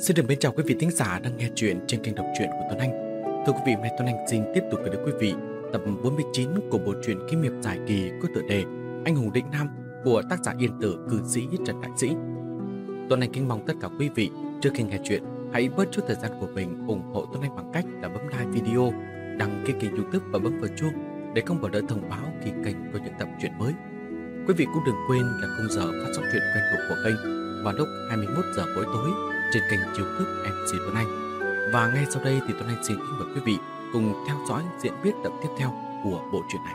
Xin được mến chào quý vị thính giả đang nghe chuyện trên kênh đọc truyện của Tuấn Anh. Thưa quý vị, hôm nay Tuấn Anh xin tiếp tục gửi đến quý vị tập 49 của bộ truyện kiếm hiệp dài kỳ có tựa đề Anh hùng định nam của tác giả Yên Tử cư sĩ Trần Đại Sĩ. Tuấn Anh kính mong tất cả quý vị trước khi nghe chuyện hãy bớt chút thời gian của mình ủng hộ Tuấn Anh bằng cách là bấm like video, đăng ký kênh youtube và bấm vào chuông để không bỏ lỡ thông báo khi kênh có những tập truyện mới. Quý vị cũng đừng quên là khung giờ phát sóng truyện quen thuộc của kênh vào lúc 21 giờ mỗi tối trên kênh youtube MC Tuấn Anh. Và ngay sau đây thì Tuấn Anh xin kính mời quý vị cùng theo dõi diễn biến tập tiếp theo của bộ truyện này.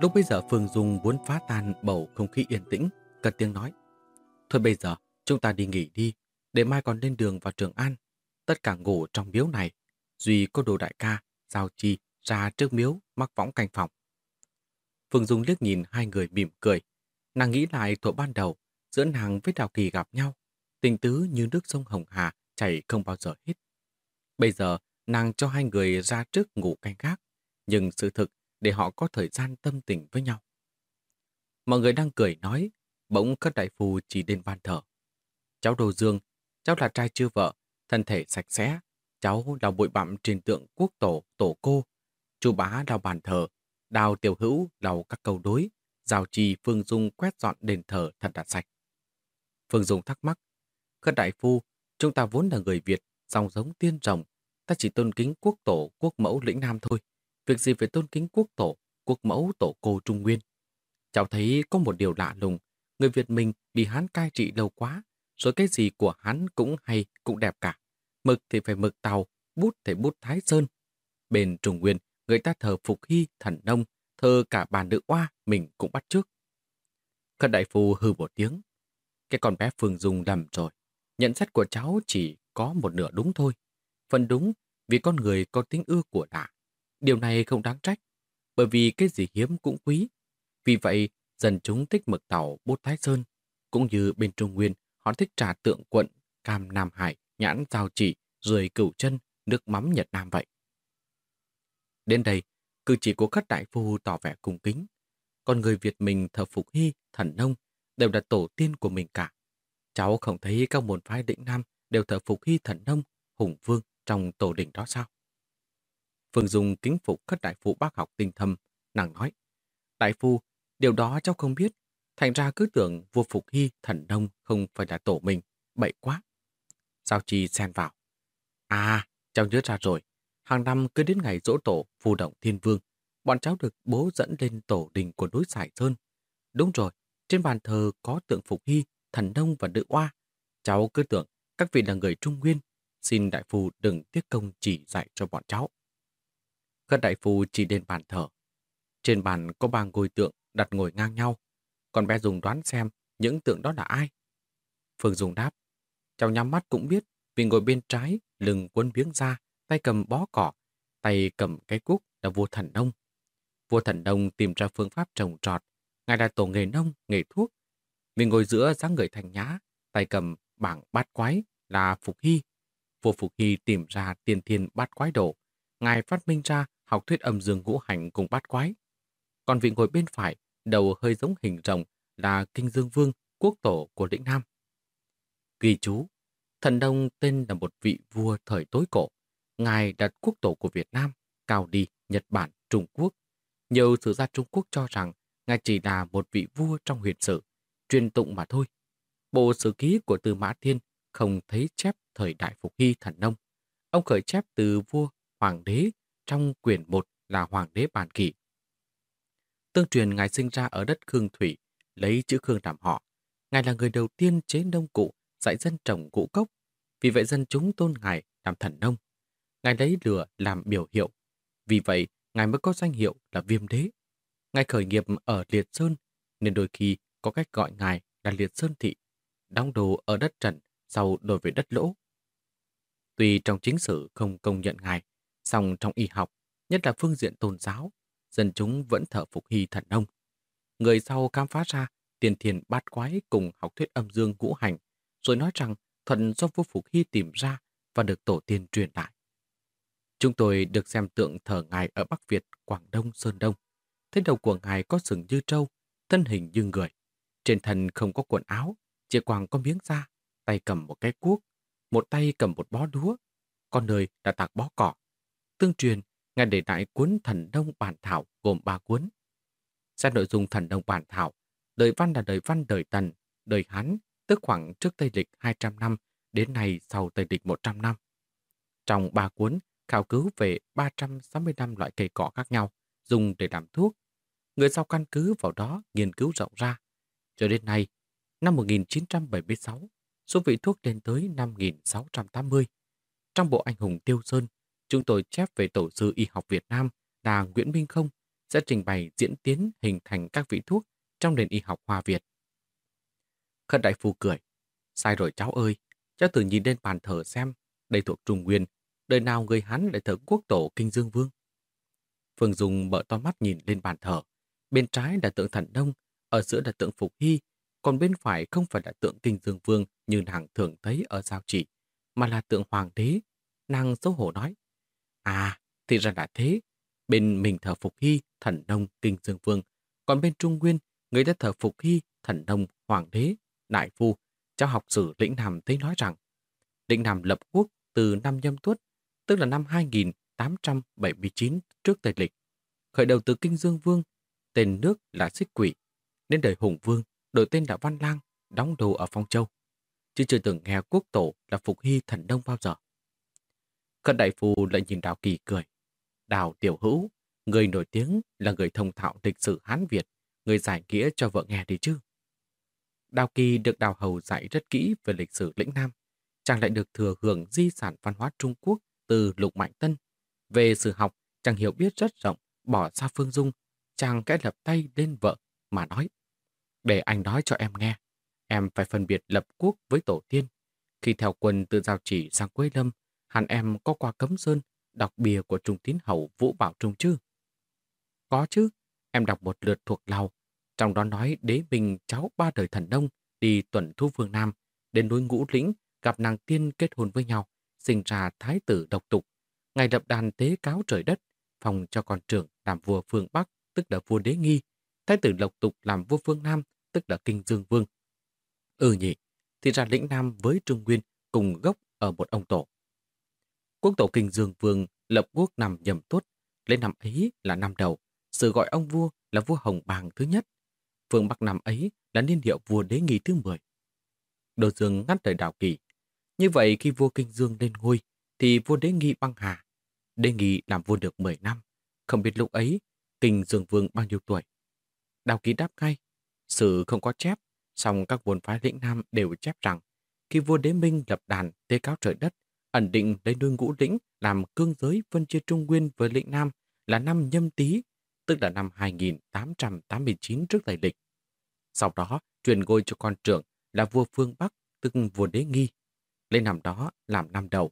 Lúc bây giờ Phương Dung muốn phá tan bầu không khí yên tĩnh, cất tiếng nói. Thôi bây giờ, chúng ta đi nghỉ đi, để mai còn lên đường vào Trường An. Tất cả ngủ trong miếu này, duy có đồ đại ca, giao chi, ra trước miếu, mắc võng canh phòng. Phương Dung liếc nhìn hai người mỉm cười. Nàng nghĩ lại thuở ban đầu, giữa nàng với Đào Kỳ gặp nhau, tình tứ như nước sông Hồng Hà chảy không bao giờ hết. Bây giờ, nàng cho hai người ra trước ngủ canh gác, nhưng sự thực để họ có thời gian tâm tình với nhau. Mọi người đang cười nói, bỗng các đại phu chỉ đến ban thở Cháu Đồ Dương, cháu là trai chưa vợ, thân thể sạch sẽ, cháu đào bụi bặm trên tượng quốc tổ, tổ cô, chú bá đào bàn thờ, đào tiểu hữu đào các câu đối, giao trì Phương Dung quét dọn đền thờ thật là sạch. Phương Dung thắc mắc, Khất đại phu, chúng ta vốn là người Việt, dòng giống tiên rồng, ta chỉ tôn kính quốc tổ, quốc mẫu lĩnh Nam thôi. Việc gì phải tôn kính quốc tổ, quốc mẫu tổ cô Trung Nguyên? Cháu thấy có một điều lạ lùng, người Việt mình bị Hán cai trị lâu quá, rồi cái gì của Hán cũng hay, cũng đẹp cả. Mực thì phải mực tàu, bút thì bút Thái Sơn. Bên Trung Nguyên, người ta thờ Phục Hy, thần nông, thờ cả bà nữ oa, mình cũng bắt trước. Khất đại phu hư một tiếng. Cái con bé Phương Dung lầm rồi. Nhận xét của cháu chỉ có một nửa đúng thôi. Phần đúng vì con người có tính ưa của lạ. Điều này không đáng trách, bởi vì cái gì hiếm cũng quý. Vì vậy, dần chúng thích mực tàu bút Thái Sơn, cũng như bên Trung Nguyên, họ thích trà tượng quận, cam Nam Hải, nhãn giao chỉ, rười cửu chân, nước mắm Nhật Nam vậy. Đến đây, cử chỉ của các đại phu tỏ vẻ cung kính. Còn người Việt mình thờ Phục Hy, thần nông, đều là tổ tiên của mình cả. Cháu không thấy các môn phái định Nam đều thờ Phục Hy thần nông, hùng vương trong tổ đình đó sao? Phương Dung kính phục các đại phu bác học tinh thâm, nàng nói. Đại phu, điều đó cháu không biết, thành ra cứ tưởng vua Phục Hy thần nông không phải là tổ mình, bậy quá. Sao chi xen vào? À, cháu nhớ ra rồi, hàng năm cứ đến ngày dỗ tổ phù động thiên vương, bọn cháu được bố dẫn lên tổ đình của núi Sải Sơn. Đúng rồi, trên bàn thờ có tượng Phục Hy, thần nông và nữ oa. Cháu cứ tưởng các vị là người Trung Nguyên, xin đại phu đừng tiếc công chỉ dạy cho bọn cháu. Các đại phu chỉ đến bàn thờ. Trên bàn có ba ngôi tượng đặt ngồi ngang nhau. Còn bé Dùng đoán xem những tượng đó là ai. Phương Dùng đáp. Cháu nhắm mắt cũng biết vì ngồi bên trái, lưng quấn biếng ra, tay cầm bó cỏ, tay cầm cái cuốc là vua thần nông. Vua thần nông tìm ra phương pháp trồng trọt. Ngài là tổ nghề nông, nghề thuốc. Mình ngồi giữa dáng người thành nhã, tay cầm bảng bát quái là Phục Hy. Vua Phục Hy tìm ra tiên thiên bát quái độ. Ngài phát minh ra học thuyết âm dương ngũ hành cùng bát quái. Còn vị ngồi bên phải, đầu hơi giống hình rồng là Kinh Dương Vương, quốc tổ của lĩnh Nam. Ghi chú, thần đông tên là một vị vua thời tối cổ. Ngài đặt quốc tổ của Việt Nam, cao đi Nhật Bản, Trung Quốc. Nhiều sử gia Trung Quốc cho rằng Ngài chỉ là một vị vua trong huyền sử, truyền tụng mà thôi. Bộ sử ký của Tư Mã Thiên không thấy chép thời đại Phục Hy thần nông. Ông khởi chép từ vua, hoàng đế trong quyển 1 là Hoàng đế Bàn Kỷ. Tương truyền Ngài sinh ra ở đất Khương Thủy, lấy chữ Khương làm họ. Ngài là người đầu tiên chế nông cụ, dạy dân trồng ngũ cốc. Vì vậy dân chúng tôn Ngài làm thần nông. Ngài lấy lửa làm biểu hiệu. Vì vậy, Ngài mới có danh hiệu là Viêm Đế. Ngài khởi nghiệp ở Liệt Sơn, nên đôi khi có cách gọi Ngài là Liệt Sơn Thị, đóng đồ ở đất trận sau đổi về đất lỗ. Tuy trong chính sử không công nhận Ngài, song trong y học, nhất là phương diện tôn giáo, dân chúng vẫn thở phục hy thần ông. Người sau khám phá ra tiền thiền bát quái cùng học thuyết âm dương ngũ hành, rồi nói rằng thuận do vua Phục Hy tìm ra và được tổ tiên truyền lại. Chúng tôi được xem tượng thờ ngài ở Bắc Việt, Quảng Đông, Sơn Đông thấy đầu của ngài có sừng như trâu, thân hình như người. Trên thân không có quần áo, chỉ quàng có miếng da, tay cầm một cái cuốc, một tay cầm một bó đúa, con nơi đã tạc bó cỏ. Tương truyền, ngài để lại cuốn thần đông bản thảo gồm ba cuốn. Xét nội dung thần đông bản thảo, đời văn là đời văn đời tần, đời Hán, tức khoảng trước Tây Lịch 200 năm, đến nay sau Tây Lịch 100 năm. Trong ba cuốn, khảo cứu về 365 loại cây cỏ khác nhau, dùng để làm thuốc. Người sau căn cứ vào đó nghiên cứu rộng ra. Cho đến nay, năm 1976, số vị thuốc lên tới 5.680. Trong bộ anh hùng Tiêu Sơn, chúng tôi chép về tổ sư y học Việt Nam là Nguyễn Minh Không sẽ trình bày diễn tiến hình thành các vị thuốc trong nền y học Hoa Việt. Khất đại phu cười. Sai rồi cháu ơi, cháu thử nhìn lên bàn thờ xem, đây thuộc Trung Nguyên, đời nào người Hán lại thờ quốc tổ Kinh Dương Vương. Phương Dung mở to mắt nhìn lên bàn thờ. Bên trái là tượng thần đông, ở giữa là tượng Phục Hy, còn bên phải không phải là tượng Kinh Dương Vương như nàng thường thấy ở giao chỉ, mà là tượng Hoàng đế. Nàng xấu hổ nói, À, thì ra là thế. Bên mình thờ Phục Hy, thần đông, Kinh Dương Vương, còn bên Trung Nguyên, người ta thờ Phục Hy, thần đông, Hoàng đế, Đại Phu, cháu học sử lĩnh Nam thấy nói rằng lĩnh Nam lập quốc từ năm nhâm tuất, tức là năm 2879 trước Tây Lịch. Khởi đầu từ Kinh Dương Vương, tên nước là Xích Quỷ, nên đời Hùng Vương đổi tên là Văn Lang, đóng đồ ở Phong Châu. Chứ chưa từng nghe quốc tổ là Phục Hy thần đông bao giờ. Khẩn đại phu lại nhìn Đào Kỳ cười. Đào Tiểu Hữu, người nổi tiếng là người thông thạo lịch sử Hán Việt, người giải nghĩa cho vợ nghe đi chứ. Đào Kỳ được Đào Hầu dạy rất kỹ về lịch sử lĩnh Nam, chàng lại được thừa hưởng di sản văn hóa Trung Quốc từ Lục Mạnh Tân. Về sử học, chàng hiểu biết rất rộng, bỏ xa Phương Dung, chàng kẽ lập tay lên vợ mà nói. Để anh nói cho em nghe, em phải phân biệt lập quốc với tổ tiên. Khi theo quân từ giao chỉ sang Quế Lâm, hẳn em có qua cấm sơn, đọc bìa của Trung Tín Hậu Vũ Bảo Trung chứ? Có chứ, em đọc một lượt thuộc lào, trong đó nói đế bình cháu ba đời thần đông đi tuần thu phương Nam, đến núi Ngũ Lĩnh gặp nàng tiên kết hôn với nhau, sinh ra thái tử độc tục. Ngày lập đàn tế cáo trời đất, phòng cho con trưởng làm vua phương Bắc, tức là vua đế nghi, thái tử lộc tục làm vua phương Nam, tức là kinh dương vương. Ừ nhỉ, thì ra lĩnh Nam với Trung Nguyên cùng gốc ở một ông tổ. Quốc tổ kinh dương vương lập quốc nằm nhầm tuất lên năm ấy là năm đầu, sự gọi ông vua là vua Hồng Bàng thứ nhất. Phương Bắc năm ấy là niên hiệu vua đế nghi thứ 10. Đồ Dương ngắt lời đảo kỳ. Như vậy khi vua Kinh Dương lên ngôi, thì vua đế nghi băng hà. Đế nghi làm vua được 10 năm. Không biết lúc ấy, Kinh Dương Vương bao nhiêu tuổi. Đào ký đáp ngay. Sự không có chép, song các vốn phái lĩnh Nam đều chép rằng khi vua đế minh lập đàn tế cáo trời đất, ẩn định lấy nuôi ngũ lĩnh làm cương giới phân chia Trung Nguyên với lĩnh Nam là năm nhâm tý, tức là năm 2889 trước đại lịch. Sau đó, truyền ngôi cho con trưởng là vua phương Bắc, tức vua đế nghi. Lên năm đó làm năm đầu.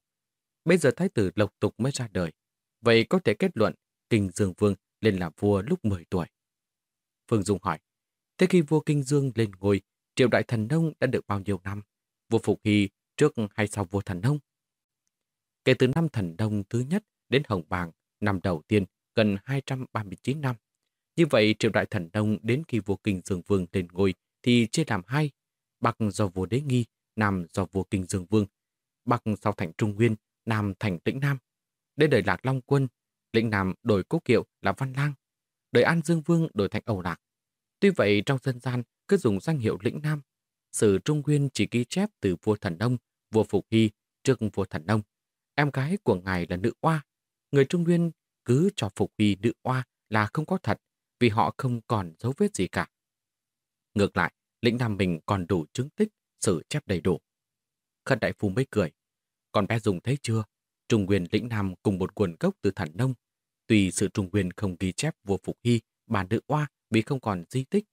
Bây giờ thái tử Lộc Tục mới ra đời. Vậy có thể kết luận Kinh Dương Vương lên làm vua lúc 10 tuổi. Phương Dung hỏi, thế khi vua Kinh Dương lên ngôi, triều đại thần nông đã được bao nhiêu năm? Vua Phục Hy trước hay sau vua thần nông? Kể từ năm thần nông thứ nhất đến Hồng Bàng, năm đầu tiên, gần 239 năm. Như vậy, triều đại thần nông đến khi vua Kinh Dương Vương lên ngôi thì chia làm hai, Bắc do vua Đế Nghi, Nam do vua Kinh Dương Vương. Bắc sau thành Trung Nguyên, Nam thành Tĩnh Nam. Đến đời Lạc Long Quân, Lĩnh Nam đổi cố kiệu là Văn Lang. Đời An Dương Vương đổi thành Âu Lạc. Tuy vậy trong dân gian cứ dùng danh hiệu Lĩnh Nam. Sử Trung Nguyên chỉ ghi chép từ vua Thần Nông, vua Phục Hy trước vua Thần Nông. Em gái của ngài là nữ oa. Người Trung Nguyên cứ cho Phục Hy nữ oa là không có thật vì họ không còn dấu vết gì cả. Ngược lại, lĩnh Nam mình còn đủ chứng tích, sử chép đầy đủ. Khất đại phu mới cười. Còn bé dùng thấy chưa? Trung Nguyên lĩnh Nam cùng một nguồn gốc từ thần nông. Tuy sự Trung Nguyên không ghi chép vua Phục Hy, bà nữ oa vì không còn di tích,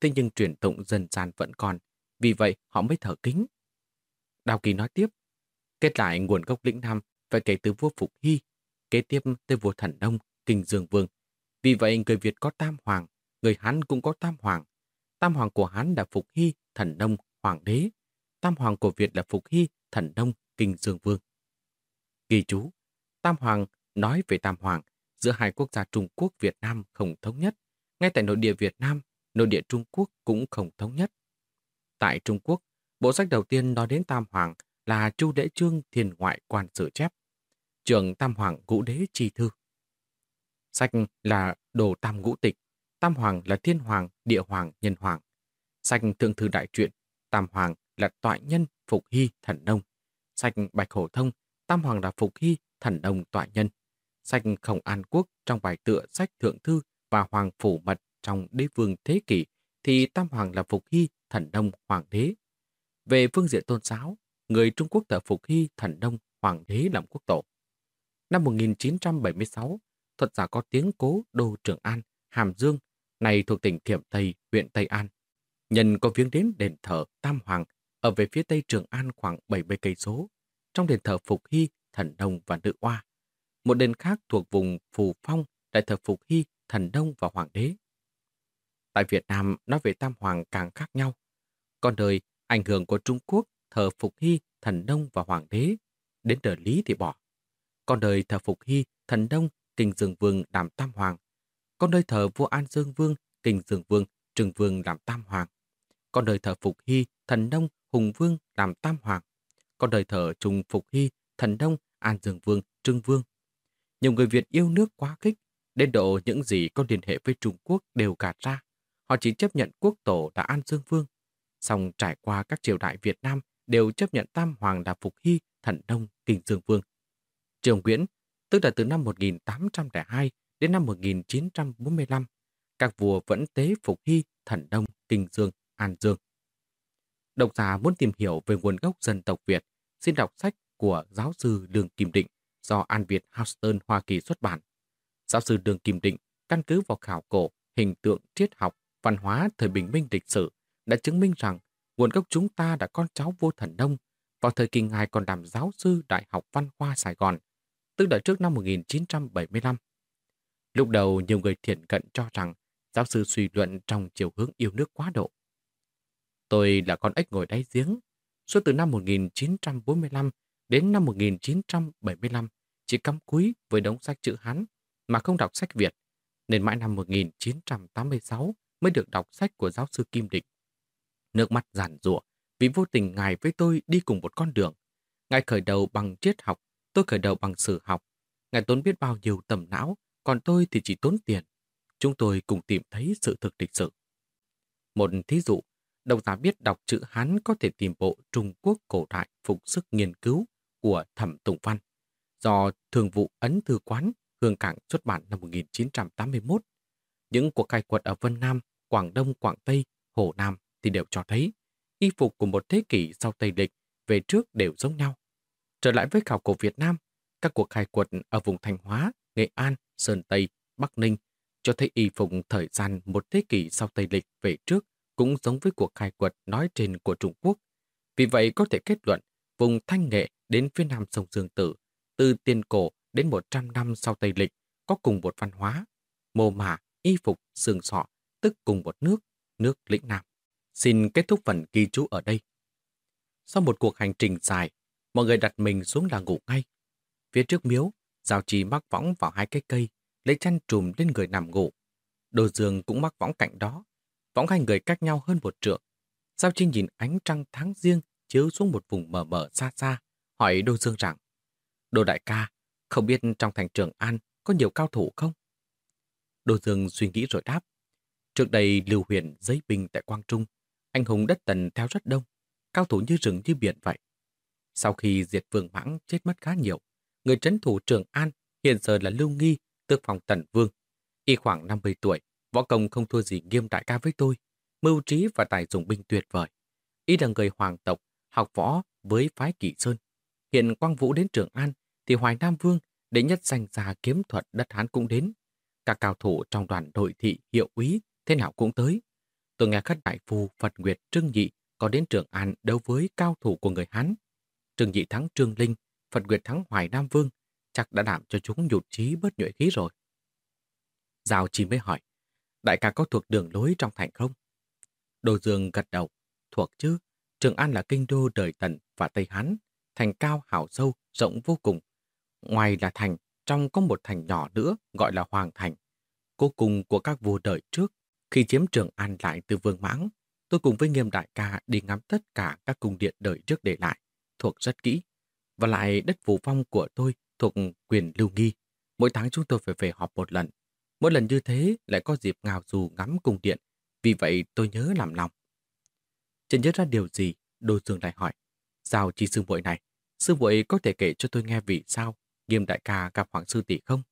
thế nhưng truyền tụng dân gian vẫn còn, vì vậy họ mới thở kính. Đào Kỳ nói tiếp, kết lại nguồn gốc lĩnh Nam phải kể từ vua Phục Hy, kế tiếp tới vua Thần đông Kinh Dương Vương. Vì vậy người Việt có Tam Hoàng, người Hán cũng có Tam Hoàng, Tam hoàng của Hán là Phục Hy, Thần đông Hoàng đế. Tam hoàng của Việt là Phục Hy, Thần đông Kinh Dương Vương. Ghi chú, Tam hoàng nói về Tam hoàng giữa hai quốc gia Trung Quốc Việt Nam không thống nhất. Ngay tại nội địa Việt Nam, nội địa Trung Quốc cũng không thống nhất. Tại Trung Quốc, Bộ sách đầu tiên nói đến Tam Hoàng là Chu Đế Trương Thiền Ngoại Quan Sử Chép, trường Tam Hoàng Ngũ Đế Chi Thư. Sách là Đồ Tam Ngũ Tịch, Tam Hoàng là Thiên Hoàng, Địa Hoàng, Nhân Hoàng. Sách Thượng Thư Đại Truyện, Tam Hoàng là Toại Nhân, Phục Hy, Thần Nông. Sách Bạch Hổ Thông, Tam Hoàng là Phục Hy, Thần Nông, Toại Nhân. Sách Khổng An Quốc trong bài tựa sách Thượng Thư và Hoàng Phủ Mật trong Đế Vương Thế Kỷ thì Tam Hoàng là Phục Hy, Thần Đông, Hoàng đế. Về phương diện tôn giáo, người Trung Quốc thờ Phục Hy, Thần Đông, Hoàng đế làm quốc tổ. Năm 1976, thuật giả có tiếng cố Đô Trường An, Hàm Dương, này thuộc tỉnh Thiểm Tây, huyện Tây An. Nhân có viếng đến đền thờ Tam Hoàng ở về phía tây Trường An khoảng 70 cây số, trong đền thờ Phục Hy, Thần Đông và Nữ Oa. Một đền khác thuộc vùng Phù Phong, đại thờ Phục Hy, Thần Đông và Hoàng đế. Tại Việt Nam, nói về Tam Hoàng càng khác nhau. Còn đời, ảnh hưởng của Trung Quốc thờ Phục Hy, Thần Đông và Hoàng đế, đến đời Lý thì bỏ. Còn đời thờ Phục Hy, Thần Đông, Kinh Dương Vương làm Tam Hoàng. Còn đời thờ vua An Dương Vương, Kinh Dương Vương, Trừng Vương làm Tam Hoàng. Còn đời thờ Phục Hy, Thần Đông, Hùng Vương làm Tam Hoàng. Còn đời thờ Trung Phục Hy, Thần Đông, An Dương Vương, Trưng Vương. Nhiều người Việt yêu nước quá khích, đến độ những gì có liên hệ với Trung Quốc đều gạt ra. Họ chỉ chấp nhận quốc tổ là An Dương Vương. Xong trải qua các triều đại Việt Nam đều chấp nhận Tam Hoàng là Phục Hy, Thần Đông, Kinh Dương Vương. Triều Nguyễn, tức là từ năm 1802 đến năm 1945, các vua vẫn tế Phục Hy, Thần Đông, Kinh Dương, An Dương. Độc giả muốn tìm hiểu về nguồn gốc dân tộc Việt, xin đọc sách của giáo sư Đường Kim Định do An Việt Houston Hoa Kỳ xuất bản. Giáo sư Đường Kim Định căn cứ vào khảo cổ, hình tượng, triết học, văn hóa thời bình minh lịch sử đã chứng minh rằng nguồn gốc chúng ta đã con cháu vua thần đông vào thời kỳ ngài còn làm giáo sư Đại học Văn khoa Sài Gòn, tức là trước năm 1975. Lúc đầu nhiều người thiện cận cho rằng giáo sư suy luận trong chiều hướng yêu nước quá độ. Tôi là con ếch ngồi đáy giếng, suốt từ năm 1945 đến năm 1975 chỉ cắm cúi với đống sách chữ Hán mà không đọc sách Việt, nên mãi năm 1986 mới được đọc sách của giáo sư Kim Định. Nước mắt giản rụa vì vô tình Ngài với tôi đi cùng một con đường. Ngài khởi đầu bằng triết học, tôi khởi đầu bằng sử học. Ngài tốn biết bao nhiêu tầm não, còn tôi thì chỉ tốn tiền. Chúng tôi cùng tìm thấy sự thực lịch sử. Một thí dụ, độc giả biết đọc chữ Hán có thể tìm bộ Trung Quốc cổ đại phục sức nghiên cứu của Thẩm Tùng Văn, do Thường vụ Ấn Thư Quán, Hương Cảng xuất bản năm 1981. Những cuộc khai quật ở Vân Nam, Quảng Đông, Quảng Tây, Hồ Nam thì đều cho thấy y phục của một thế kỷ sau Tây Lịch về trước đều giống nhau. Trở lại với khảo cổ Việt Nam, các cuộc khai quật ở vùng Thanh Hóa, Nghệ An, Sơn Tây, Bắc Ninh cho thấy y phục thời gian một thế kỷ sau Tây Lịch về trước cũng giống với cuộc khai quật nói trên của Trung Quốc. Vì vậy có thể kết luận vùng Thanh Nghệ đến phía nam sông Dương Tử, từ tiền cổ đến 100 năm sau Tây Lịch có cùng một văn hóa, mồ mả, y phục, xương sọ, tức cùng một nước, nước lĩnh Nam. Xin kết thúc phần ghi chú ở đây. Sau một cuộc hành trình dài, mọi người đặt mình xuống là ngủ ngay. Phía trước miếu, Giao Trì mắc võng vào hai cái cây, lấy chăn trùm lên người nằm ngủ. Đồ giường cũng mắc võng cạnh đó. Võng hai người cách nhau hơn một trượng. Giao Trì nhìn ánh trăng tháng riêng chiếu xuống một vùng mờ mờ xa xa, hỏi Đô Dương rằng, Đô đại ca, không biết trong thành trường An có nhiều cao thủ không? Đô Dương suy nghĩ rồi đáp. Trước đây Lưu Huyền giấy binh tại Quang Trung, anh hùng đất tần theo rất đông, cao thủ như rừng như biển vậy. Sau khi diệt vương mãng chết mất khá nhiều, người trấn thủ Trường An hiện giờ là Lưu Nghi, tước phòng tần vương. Y khoảng 50 tuổi, võ công không thua gì nghiêm đại ca với tôi, mưu trí và tài dùng binh tuyệt vời. Y là người hoàng tộc, học võ với phái kỷ sơn. Hiện Quang Vũ đến Trường An, thì Hoài Nam Vương để nhất danh gia kiếm thuật đất Hán cũng đến. Các cao thủ trong đoàn đội thị hiệu úy thế nào cũng tới. Tôi nghe các đại phu Phật Nguyệt Trương Nhị có đến Trường An đấu với cao thủ của người Hán. Trương Nhị thắng Trương Linh, Phật Nguyệt thắng Hoài Nam Vương, chắc đã làm cho chúng nhụt chí bớt nhuệ khí rồi. Giao Chi mới hỏi, đại ca có thuộc đường lối trong thành không? Đồ Dương gật đầu, thuộc chứ. Trường An là kinh đô đời Tần và Tây Hán, thành cao hảo sâu, rộng vô cùng. Ngoài là thành, trong có một thành nhỏ nữa gọi là Hoàng Thành. Cô cùng của các vua đời trước khi chiếm Trường An lại từ Vương Mãng. tôi cùng với nghiêm đại ca đi ngắm tất cả các cung điện đời trước để lại, thuộc rất kỹ. Và lại đất phủ phong của tôi thuộc quyền lưu nghi. Mỗi tháng chúng tôi phải về họp một lần. Mỗi lần như thế lại có dịp ngào dù ngắm cung điện. Vì vậy tôi nhớ làm lòng. Chẳng nhớ ra điều gì, Đô Dương lại hỏi. Sao chỉ sư muội này? Sư muội có thể kể cho tôi nghe vì sao nghiêm đại ca gặp Hoàng Sư Tỷ không?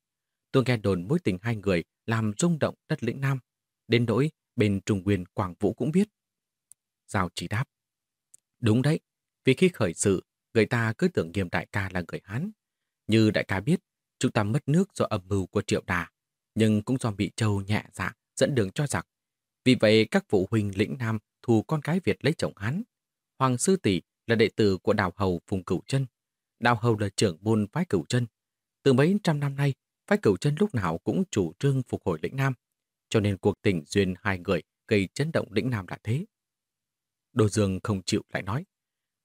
Tôi nghe đồn mối tình hai người làm rung động đất lĩnh Nam. Đến nỗi bên Trung Nguyên Quảng Vũ cũng biết. Giao chỉ đáp. Đúng đấy, vì khi khởi sự, người ta cứ tưởng nghiêm đại ca là người Hán. Như đại ca biết, chúng ta mất nước do âm mưu của triệu đà, nhưng cũng do bị châu nhẹ dạ dẫn đường cho giặc. Vì vậy các phụ huynh lĩnh Nam thù con gái Việt lấy chồng Hán. Hoàng Sư Tỷ là đệ tử của Đào Hầu Phùng Cửu chân Đào Hầu là trưởng môn phái Cửu chân Từ mấy trăm năm nay, phái Cửu chân lúc nào cũng chủ trương phục hồi lĩnh Nam. Cho nên cuộc tình duyên hai người gây chấn động lĩnh Nam là thế. Đồ Dương không chịu lại nói.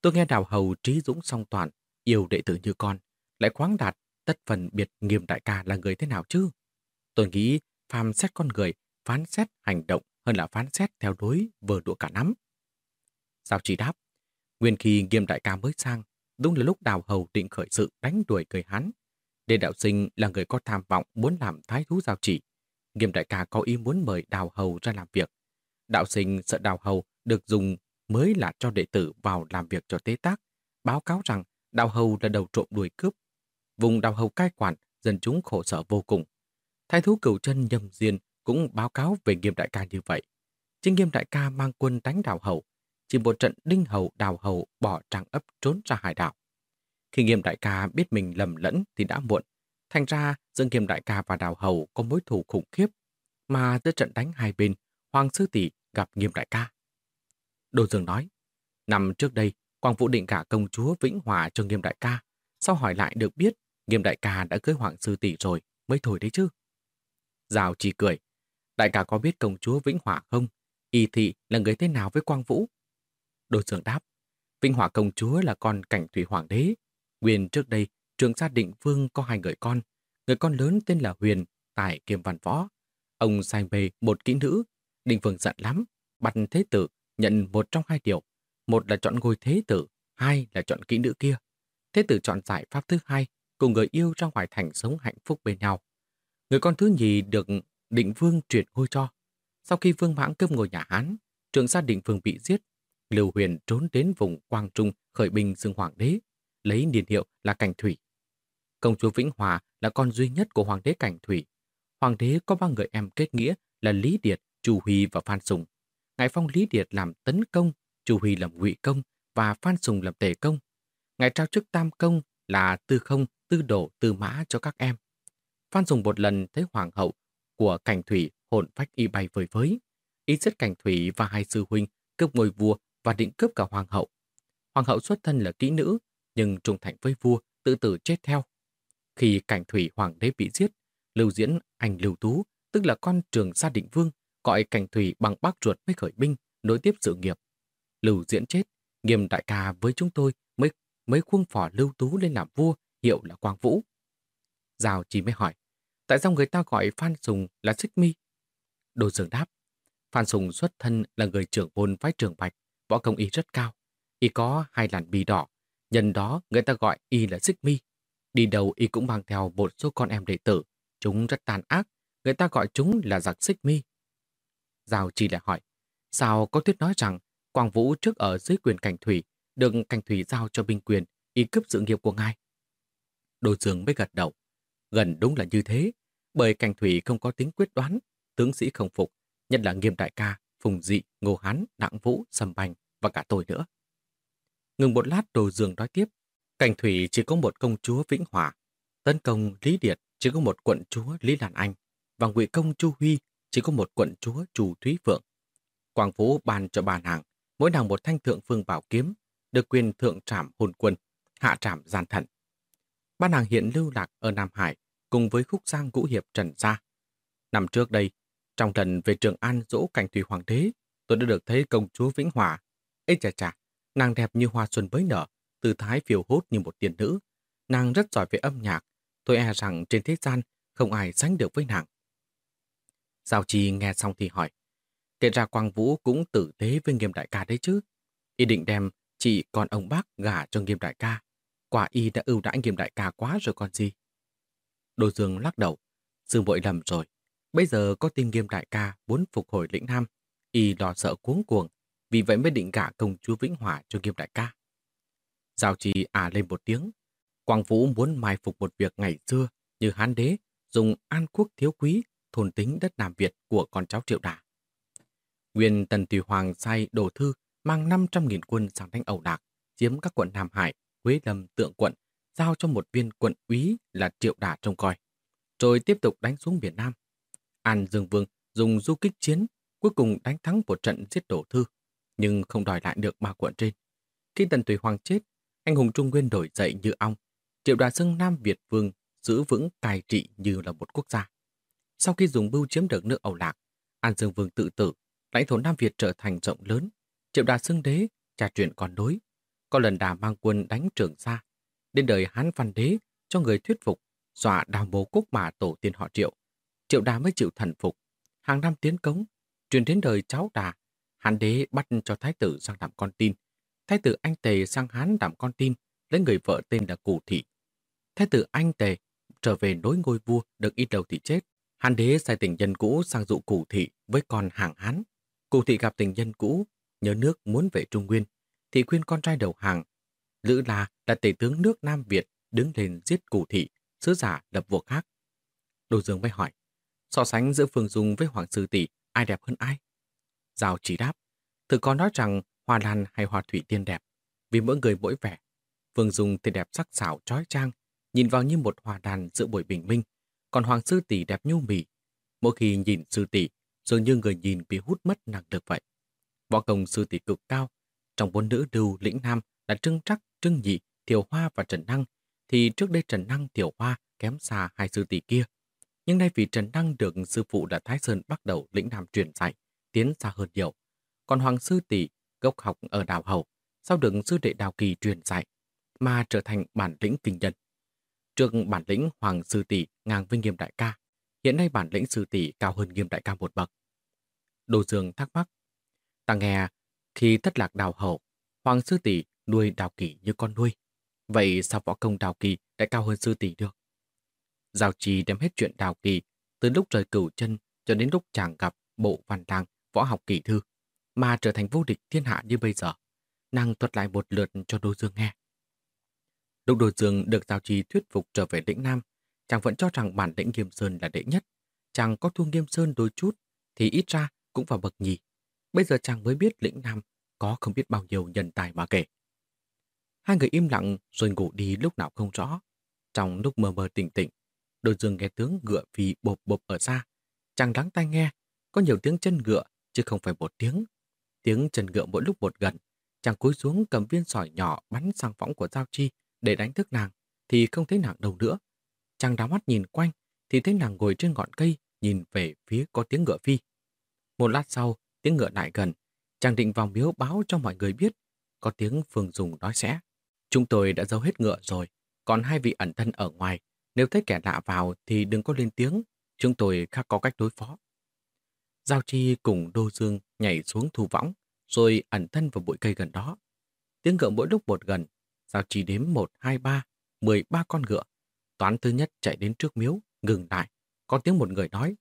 Tôi nghe Đào Hầu trí dũng song toàn, yêu đệ tử như con, lại khoáng đạt, tất phần biệt nghiêm đại ca là người thế nào chứ? Tôi nghĩ phàm xét con người, phán xét hành động hơn là phán xét theo đối vờ đũa cả nắm. Sao chỉ đáp, nguyên khi nghiêm đại ca mới sang, đúng là lúc đào hầu định khởi sự đánh đuổi cười hắn. Đề đạo sinh là người có tham vọng muốn làm thái thú giao chỉ. Nghiêm đại ca có ý muốn mời đào hầu ra làm việc. Đạo sinh sợ đào hầu được dùng mới là cho đệ tử vào làm việc cho tế tác, báo cáo rằng đào hầu là đầu trộm đuổi cướp. Vùng đào hầu cai quản, dân chúng khổ sở vô cùng. Thái thú cửu chân nhầm diên cũng báo cáo về nghiêm đại ca như vậy. Chính nghiêm đại ca mang quân đánh đào hầu, chỉ một trận đinh hầu đào hầu bỏ trang ấp trốn ra hải đảo. Khi nghiêm đại ca biết mình lầm lẫn thì đã muộn. Thành ra giữa nghiêm đại ca và đào hầu có mối thù khủng khiếp. Mà giữa trận đánh hai bên, Hoàng Sư Tỷ gặp nghiêm đại ca. đồ Dương nói, năm trước đây, Quang Vũ định cả công chúa Vĩnh Hòa cho nghiêm đại ca. Sau hỏi lại được biết, nghiêm đại ca đã cưới Hoàng Sư Tỷ rồi, mới thôi đấy chứ. Giào chỉ cười, đại ca có biết công chúa Vĩnh Hòa không? Y thị là người thế nào với Quang Vũ? Đô Dương đáp, Vĩnh Hòa công chúa là con cảnh thủy hoàng đế. Nguyên trước đây, trường gia định vương có hai người con. Người con lớn tên là Huyền, tại kiêm văn võ. Ông sai về một kỹ nữ. Định vương giận lắm, bắt thế tử, nhận một trong hai điều. Một là chọn ngôi thế tử, hai là chọn kỹ nữ kia. Thế tử chọn giải pháp thứ hai, cùng người yêu ra ngoài thành sống hạnh phúc bên nhau. Người con thứ nhì được định vương truyền ngôi cho. Sau khi vương mãng cướp ngôi nhà Hán, trường gia định vương bị giết, Lưu Huyền trốn đến vùng Quang Trung khởi binh xưng hoàng đế, lấy niên hiệu là Cảnh Thủy. Công chúa Vĩnh Hòa là con duy nhất của hoàng đế Cảnh Thủy. Hoàng đế có ba người em kết nghĩa là Lý Điệt, Chu Huy và Phan Sùng. Ngài phong Lý Điệt làm tấn công, Chu Huy làm ngụy công và Phan Sùng làm tề công. Ngài trao chức tam công là tư không, tư đổ, tư mã cho các em. Phan Sùng một lần thấy hoàng hậu của Cảnh Thủy hồn phách y bay vời với. Ý giết Cảnh Thủy và hai sư huynh cướp ngôi vua và định cướp cả hoàng hậu. Hoàng hậu xuất thân là kỹ nữ, nhưng trung thành với vua, tự tử chết theo. Khi cảnh thủy hoàng đế bị giết, lưu diễn anh Lưu Tú, tức là con trường gia định vương, gọi cảnh thủy bằng bác ruột mới khởi binh, nối tiếp sự nghiệp. Lưu diễn chết, nghiêm đại ca với chúng tôi mới mới khuôn phỏ Lưu Tú lên làm vua, hiệu là Quang Vũ. Giao chỉ mới hỏi, tại sao người ta gọi Phan Sùng là Xích Mi? Đồ Dương đáp, Phan Sùng xuất thân là người trưởng môn phái trường Bạch, võ công y rất cao. Y có hai làn bì đỏ, nhân đó người ta gọi y là xích mi. Đi đầu y cũng mang theo một số con em đệ tử. Chúng rất tàn ác, người ta gọi chúng là giặc xích mi. Giao Chi lại hỏi, sao có thuyết nói rằng Quang Vũ trước ở dưới quyền cảnh thủy, được cảnh thủy giao cho binh quyền, y cướp sự nghiệp của ngài? đồ Dương mới gật đầu. Gần đúng là như thế, bởi cảnh thủy không có tính quyết đoán, tướng sĩ không phục, nhất là nghiêm đại ca, phùng dị, ngô hán, đặng vũ, sầm bành và cả tôi nữa. Ngừng một lát đồ dường nói tiếp, cảnh thủy chỉ có một công chúa Vĩnh Hòa, tấn công Lý Điệt chỉ có một quận chúa Lý Lan Anh, và ngụy công Chu Huy chỉ có một quận chúa Chu Thúy Phượng. Quảng Phú ban cho bà nàng, mỗi nàng một thanh thượng phương bảo kiếm, được quyền thượng trảm hồn quân, hạ trảm gian thận. Ba nàng hiện lưu lạc ở Nam Hải cùng với khúc giang ngũ hiệp Trần Gia. Năm trước đây, trong trận về Trường An dỗ cảnh thủy hoàng đế, tôi đã được thấy công chúa Vĩnh Hòa. Ê chà chà, nàng đẹp như hoa xuân mới nở, tư thái phiêu hốt như một tiên nữ. Nàng rất giỏi về âm nhạc, tôi e rằng trên thế gian không ai sánh được với nàng. Giao Chi nghe xong thì hỏi, Kể ra Quang Vũ cũng tử tế với nghiêm đại ca đấy chứ. Y định đem chị con ông bác gả cho nghiêm đại ca. Quả y đã ưu đãi nghiêm đại ca quá rồi còn gì. Đô Dương lắc đầu. Sư vội lầm rồi. Bây giờ có tin nghiêm đại ca muốn phục hồi lĩnh Nam. Y lo sợ cuống cuồng. Vì vậy mới định gả công chúa Vĩnh Hòa cho nghiêm đại ca. Giao trì à lên một tiếng. Quang Vũ muốn mai phục một việc ngày xưa như hán đế dùng an quốc thiếu quý thôn tính đất Nam Việt của con cháu Triệu Đà. Nguyên Tần Tùy Hoàng sai đồ thư mang 500.000 quân sang đánh Âu Lạc, chiếm các quận Nam Hải, Quế Lâm, Tượng Quận, giao cho một viên quận úy là Triệu Đà trông coi, rồi tiếp tục đánh xuống miền Nam. An Dương Vương dùng du kích chiến, cuối cùng đánh thắng một trận giết đổ thư, nhưng không đòi lại được ba quận trên. Khi Tần Tùy Hoàng chết, anh hùng Trung Nguyên đổi dậy như ong, Triệu Đà xưng Nam Việt Vương giữ vững cai trị như là một quốc gia. Sau khi dùng bưu chiếm được nước Âu Lạc, An Dương Vương tự tử, lãnh thổ Nam Việt trở thành rộng lớn. Triệu Đà xưng đế, trà truyền còn đối. Có lần đà mang quân đánh trường xa. Đến đời Hán Văn Đế cho người thuyết phục, dọa đào bố quốc mà tổ tiên họ Triệu. Triệu Đà mới chịu thần phục. Hàng năm tiến cống, truyền đến đời cháu Đà. Hán Đế bắt cho Thái tử sang làm con tin. Thái tử Anh Tề sang Hán làm con tin, lấy người vợ tên là Cù Thị. Thái tử Anh Tề trở về nối ngôi vua được ít đầu thì chết. Hán đế sai tình nhân cũ sang dụ cụ thị với con hàng Hán. Cụ thị gặp tình nhân cũ, nhớ nước muốn về Trung Nguyên, thị khuyên con trai đầu hàng. Lữ La là tể tướng nước Nam Việt đứng lên giết cụ thị, sứ giả lập vua khác. Đồ Dương mới hỏi, so sánh giữa Phương Dung với Hoàng Sư Tỷ, ai đẹp hơn ai? Giao chỉ đáp, thử con nói rằng Hoa Lan hay Hoa Thủy Tiên đẹp, vì mỗi người mỗi vẻ. Phương Dung thì đẹp sắc sảo, trói trang, nhìn vào như một hòa đàn giữa buổi bình minh, còn Hoàng Sư Tỷ đẹp nhu mì. Mỗi khi nhìn Sư Tỷ, dường như người nhìn bị hút mất năng lực vậy. Võ công Sư Tỷ cực cao, trong bốn nữ đưu lĩnh nam là Trưng Trắc, Trưng Nhị, Thiều Hoa và Trần Năng, thì trước đây Trần Năng, Thiều Hoa kém xa hai sư tỷ kia. Nhưng nay vì Trần Năng được sư phụ là Thái Sơn bắt đầu lĩnh nam truyền dạy, tiến xa hơn nhiều. Còn Hoàng Sư Tỷ, gốc học ở Đào Hầu, sau được sư đệ Đào Kỳ truyền dạy, mà trở thành bản lĩnh kinh nhân. Trước bản lĩnh Hoàng Sư Tỷ ngang với nghiêm đại ca, hiện nay bản lĩnh Sư Tỷ cao hơn nghiêm đại ca một bậc. Đồ Dương thắc mắc. Ta nghe, khi thất lạc đào hậu, Hoàng Sư Tỷ nuôi đào kỳ như con nuôi. Vậy sao võ công đào kỳ lại cao hơn Sư Tỷ được? Giao trì đem hết chuyện đào kỳ từ lúc rời cửu chân cho đến lúc chàng gặp bộ văn lang võ học kỳ thư mà trở thành vô địch thiên hạ như bây giờ. Nàng thuật lại một lượt cho Đô Dương nghe. Lúc Đô Dương được Giao Trì thuyết phục trở về lĩnh Nam, chàng vẫn cho rằng bản lĩnh Nghiêm Sơn là đệ nhất. Chàng có thua Nghiêm Sơn đôi chút, thì ít ra cũng vào bậc nhì. Bây giờ chàng mới biết lĩnh Nam có không biết bao nhiêu nhân tài mà kể. Hai người im lặng rồi ngủ đi lúc nào không rõ. Trong lúc mơ mơ tỉnh tỉnh, Đô Dương nghe tiếng ngựa vì bộp bộp ở xa. Chàng lắng tai nghe, có nhiều tiếng chân ngựa, chứ không phải một tiếng. Tiếng chân ngựa mỗi lúc một gần, chàng cúi xuống cầm viên sỏi nhỏ bắn sang võng của Giao Chi, để đánh thức nàng, thì không thấy nàng đâu nữa. Chàng đá mắt nhìn quanh, thì thấy nàng ngồi trên ngọn cây, nhìn về phía có tiếng ngựa phi. Một lát sau, tiếng ngựa lại gần. Chàng định vào miếu báo cho mọi người biết. Có tiếng Phương Dùng nói sẽ. Chúng tôi đã giấu hết ngựa rồi, còn hai vị ẩn thân ở ngoài. Nếu thấy kẻ lạ vào thì đừng có lên tiếng. Chúng tôi khác có cách đối phó. Giao Chi cùng Đô Dương nhảy xuống thu võng, rồi ẩn thân vào bụi cây gần đó. Tiếng ngựa mỗi lúc một gần, Giao chi đếm 1, 2, 3, 13 con ngựa. Toán thứ nhất chạy đến trước miếu, ngừng lại. Có tiếng một người nói.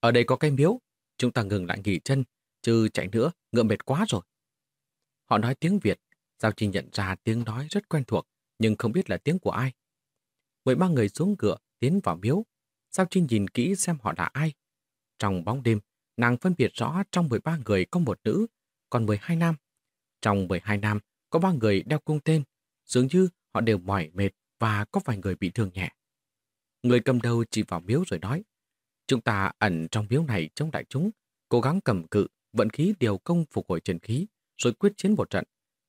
Ở đây có cái miếu, chúng ta ngừng lại nghỉ chân, chứ chạy nữa, ngựa mệt quá rồi. Họ nói tiếng Việt, Giao Chi nhận ra tiếng nói rất quen thuộc, nhưng không biết là tiếng của ai. 13 người xuống ngựa, tiến vào miếu. Giao Chi nhìn kỹ xem họ là ai. Trong bóng đêm, nàng phân biệt rõ trong 13 người có một nữ, còn 12 nam. Trong 12 nam, có ba người đeo cung tên, Dường như họ đều mỏi mệt và có vài người bị thương nhẹ. Người cầm đầu chỉ vào miếu rồi nói, chúng ta ẩn trong miếu này chống đại chúng, cố gắng cầm cự, vận khí điều công phục hồi chân khí, rồi quyết chiến một trận.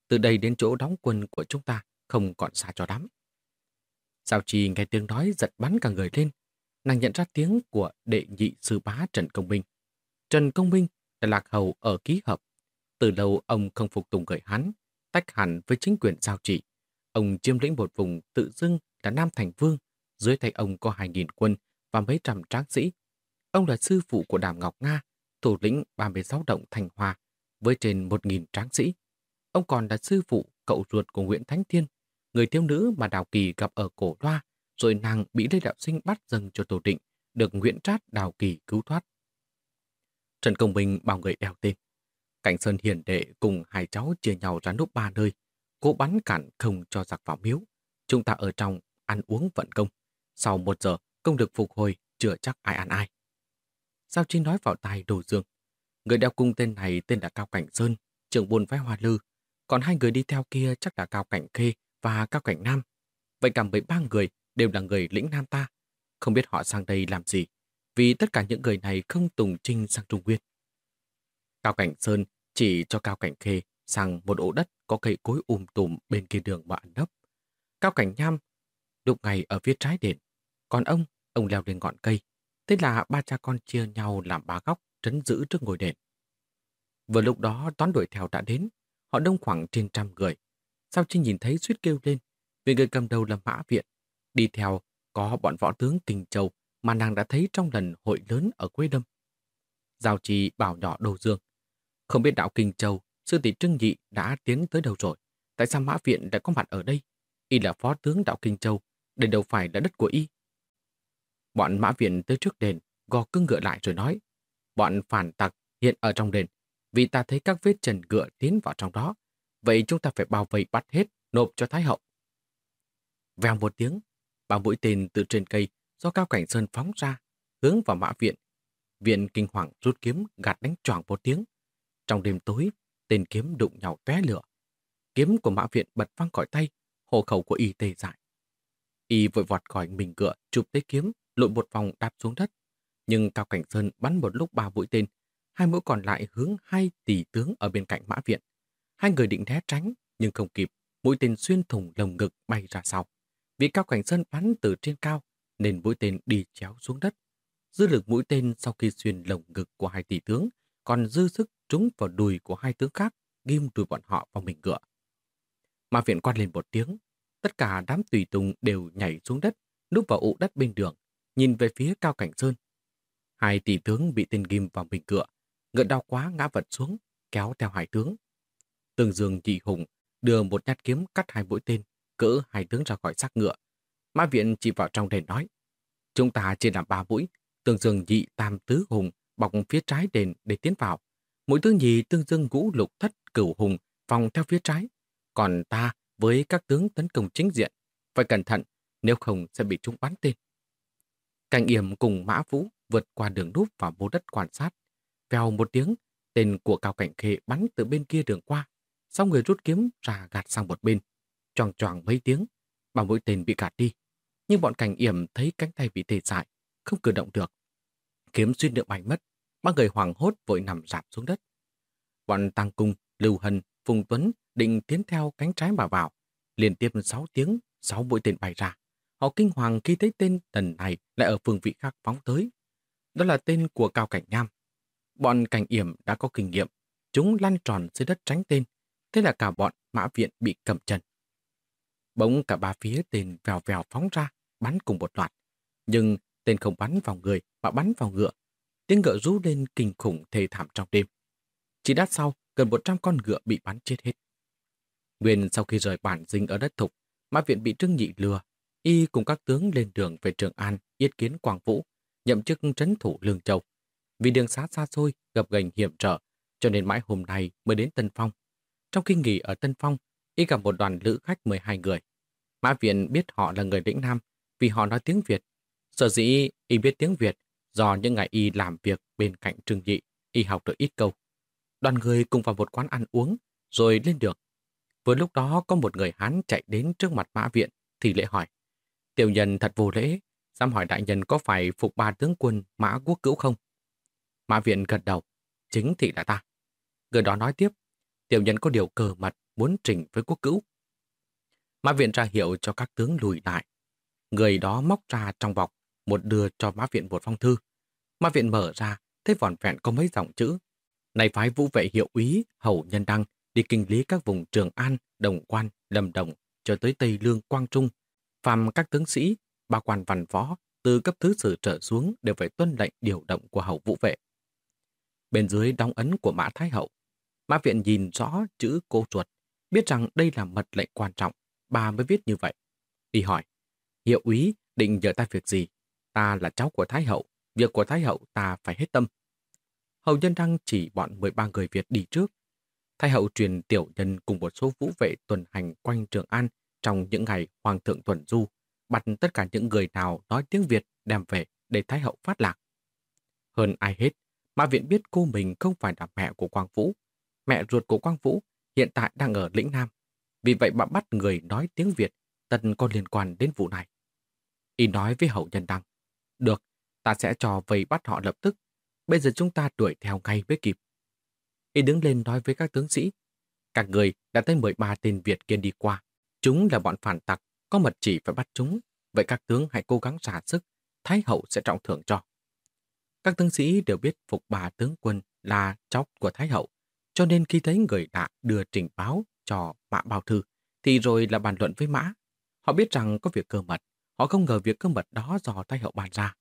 Từ đây đến chỗ đóng quân của chúng ta không còn xa cho đám. Sao Chi nghe tiếng nói giật bắn cả người lên. Nàng nhận ra tiếng của đệ nhị sư bá Trần Công Minh. Trần Công Minh là lạc hầu ở ký hợp. Từ lâu ông không phục tùng người hắn, tách hẳn với chính quyền giao trị. Ông chiêm lĩnh một vùng tự dưng là Nam Thành Vương, dưới tay ông có 2.000 quân và mấy trăm tráng sĩ. Ông là sư phụ của Đàm Ngọc Nga, thủ lĩnh 36 động Thành Hòa với trên 1.000 tráng sĩ. Ông còn là sư phụ, cậu ruột của Nguyễn Thánh Thiên, người thiếu nữ mà Đào Kỳ gặp ở cổ loa, rồi nàng bị Lê Đạo Sinh bắt dâng cho Tổ Định, được Nguyễn Trát Đào Kỳ cứu thoát. Trần Công Minh bảo người đeo tên. Cảnh Sơn hiền đệ cùng hai cháu chia nhau ra núp ba nơi, cố bắn cản không cho giặc vào miếu. Chúng ta ở trong ăn uống vận công. Sau một giờ, công được phục hồi, chưa chắc ai ăn ai. Sao Chi nói vào tai Đồ Dương. Người đeo cung tên này tên là Cao Cảnh Sơn, trưởng buôn phái Hoa Lư. Còn hai người đi theo kia chắc là Cao Cảnh Khê và Cao Cảnh Nam. Vậy cả mấy ba người đều là người lĩnh Nam ta. Không biết họ sang đây làm gì, vì tất cả những người này không tùng trinh sang Trung Nguyên. Cao Cảnh Sơn chỉ cho Cao Cảnh Khê sang một ổ đất có cây cối um tùm bên kia đường mà ăn nấp. Cao Cảnh Nham đục ngày ở phía trái đền. Còn ông, ông leo lên ngọn cây. Thế là ba cha con chia nhau làm ba góc trấn giữ trước ngôi đền. Vừa lúc đó toán đuổi theo đã đến. Họ đông khoảng trên trăm người. Sao chi nhìn thấy suýt kêu lên vì người cầm đầu là Mã Viện. Đi theo có bọn võ tướng Kinh Châu mà nàng đã thấy trong lần hội lớn ở quê Đâm. Giao Trì bảo nhỏ đầu Dương. Không biết đạo Kinh Châu, sư tỷ Trưng Nhị đã tiến tới đâu rồi. Tại sao Mã Viện đã có mặt ở đây? Y là phó tướng đạo Kinh Châu, đền đâu phải là đất của Y. Bọn Mã Viện tới trước đền, gò cưng ngựa lại rồi nói. Bọn phản tặc hiện ở trong đền, vì ta thấy các vết trần ngựa tiến vào trong đó. Vậy chúng ta phải bao vây bắt hết, nộp cho Thái Hậu. Vèo một tiếng, ba mũi tên từ trên cây do Cao Cảnh Sơn phóng ra, hướng vào mã viện. Viện kinh hoàng rút kiếm gạt đánh choảng một tiếng. Trong đêm tối, tên kiếm đụng nhau té lửa. Kiếm của mã viện bật văng khỏi tay, hộ khẩu của y tê dại. Y vội vọt khỏi mình cựa, chụp tới kiếm, lội một vòng đạp xuống đất. Nhưng Cao Cảnh Sơn bắn một lúc ba mũi tên, hai mũi còn lại hướng hai tỷ tướng ở bên cạnh mã viện. Hai người định né tránh, nhưng không kịp, mũi tên xuyên thủng lồng ngực bay ra sau. Vì Cao Cảnh Sơn bắn từ trên cao, nên mũi tên đi chéo xuống đất. Dư lực mũi tên sau khi xuyên lồng ngực của hai tỷ tướng, còn dư sức trúng vào đùi của hai tướng khác, ghim đùi bọn họ vào mình ngựa. Mà viện quan lên một tiếng, tất cả đám tùy tùng đều nhảy xuống đất, núp vào ụ đất bên đường, nhìn về phía Cao Cảnh Sơn. Hai tỷ tướng bị tên ghim vào mình ngựa, ngựa đau quá ngã vật xuống, kéo theo hai tướng. Tường Dương dị hùng đưa một nhát kiếm cắt hai mũi tên, cỡ hai tướng ra khỏi xác ngựa. Mã viện chỉ vào trong đền nói, chúng ta chia làm ba mũi, tương dương nhị tam tứ hùng bọc phía trái đền để tiến vào. Mũi tướng nhì tương dương ngũ lục thất cửu hùng vòng theo phía trái. Còn ta với các tướng tấn công chính diện, phải cẩn thận, nếu không sẽ bị chúng bắn tên. Cảnh yểm cùng mã vũ vượt qua đường núp vào mô đất quan sát. Vèo một tiếng, tên của Cao Cảnh Khê bắn từ bên kia đường qua. Sau người rút kiếm ra gạt sang một bên, choàng choàng mấy tiếng, ba mũi tên bị gạt đi. Nhưng bọn cảnh yểm thấy cánh tay bị tê dại, không cử động được. Kiếm xuyên được ảnh mất, ba người hoàng hốt vội nằm rạp xuống đất. Bọn Tăng Cung, Lưu Hân, Phùng Tuấn định tiến theo cánh trái mà vào. Liên tiếp 6 tiếng, 6 mũi tên bay ra. Họ kinh hoàng khi thấy tên tần này lại ở phương vị khác phóng tới. Đó là tên của Cao Cảnh Nam. Bọn cảnh yểm đã có kinh nghiệm. Chúng lăn tròn dưới đất tránh tên. Thế là cả bọn mã viện bị cầm chân. Bỗng cả ba phía tên vèo vèo phóng ra, bắn cùng một loạt. Nhưng tên không bắn vào người mà bắn vào ngựa. Tiếng ngựa rú lên kinh khủng thê thảm trong đêm. Chỉ đắt sau, gần 100 con ngựa bị bắn chết hết. Nguyên sau khi rời bản dinh ở đất thục, Mã Viện bị Trương Nhị lừa. Y cùng các tướng lên đường về Trường An, yết kiến Quang Vũ, nhậm chức trấn thủ Lương Châu. Vì đường xá xa xôi, gặp gành hiểm trở, cho nên mãi hôm nay mới đến Tân Phong. Trong khi nghỉ ở Tân Phong, y gặp một đoàn lữ khách 12 người. Mã Viện biết họ là người lĩnh Nam vì họ nói tiếng Việt. Sở dĩ y biết tiếng Việt do những ngày y làm việc bên cạnh Trương Nhị, y học được ít câu. Đoàn người cùng vào một quán ăn uống, rồi lên đường. Vừa lúc đó có một người Hán chạy đến trước mặt Mã Viện thì lễ hỏi. Tiểu nhân thật vô lễ, dám hỏi đại nhân có phải phục ba tướng quân Mã Quốc Cữu không? Mã Viện gật đầu, chính thị là ta. Người đó nói tiếp, tiểu nhân có điều cờ mặt muốn trình với quốc cữu. Mã viện ra hiệu cho các tướng lùi lại. Người đó móc ra trong bọc, một đưa cho mã viện một phong thư. Mã viện mở ra, thấy vòn vẹn có mấy dòng chữ. Này phái vũ vệ hiệu úy, hầu nhân đăng, đi kinh lý các vùng Trường An, Đồng Quan, Lâm Đồng, cho tới Tây Lương, Quang Trung. Phàm các tướng sĩ, ba quan văn võ, từ cấp thứ sử trở xuống đều phải tuân lệnh điều động của hầu vũ vệ. bên dưới đóng ấn của Mã Thái Hậu. Mã Viện nhìn rõ chữ cô ruột, biết rằng đây là mật lệnh quan trọng, bà mới viết như vậy. Y hỏi, hiệu úy định nhờ ta việc gì? Ta là cháu của Thái Hậu, việc của Thái Hậu ta phải hết tâm. Hầu nhân đăng chỉ bọn 13 người Việt đi trước. Thái Hậu truyền tiểu nhân cùng một số vũ vệ tuần hành quanh Trường An trong những ngày Hoàng thượng tuần du, bắt tất cả những người nào nói tiếng Việt đem về để Thái Hậu phát lạc. Hơn ai hết, Mã Viện biết cô mình không phải là mẹ của Quang Vũ. Mẹ ruột của Quang Vũ hiện tại đang ở lĩnh Nam. Vì vậy bà bắt người nói tiếng Việt tần có liên quan đến vụ này. Y nói với hậu nhân đăng, được, ta sẽ cho vây bắt họ lập tức. Bây giờ chúng ta đuổi theo ngay với kịp. Y đứng lên nói với các tướng sĩ, các người đã tới 13 tên Việt kia đi qua. Chúng là bọn phản tặc, có mật chỉ phải bắt chúng. Vậy các tướng hãy cố gắng xả sức, Thái hậu sẽ trọng thưởng cho. Các tướng sĩ đều biết phục bà tướng quân là cháu của Thái hậu, cho nên khi thấy người lạ đưa trình báo cho Mã Bao Thư, thì rồi là bàn luận với Mã. Họ biết rằng có việc cơ mật, họ không ngờ việc cơ mật đó do tay hậu bàn ra.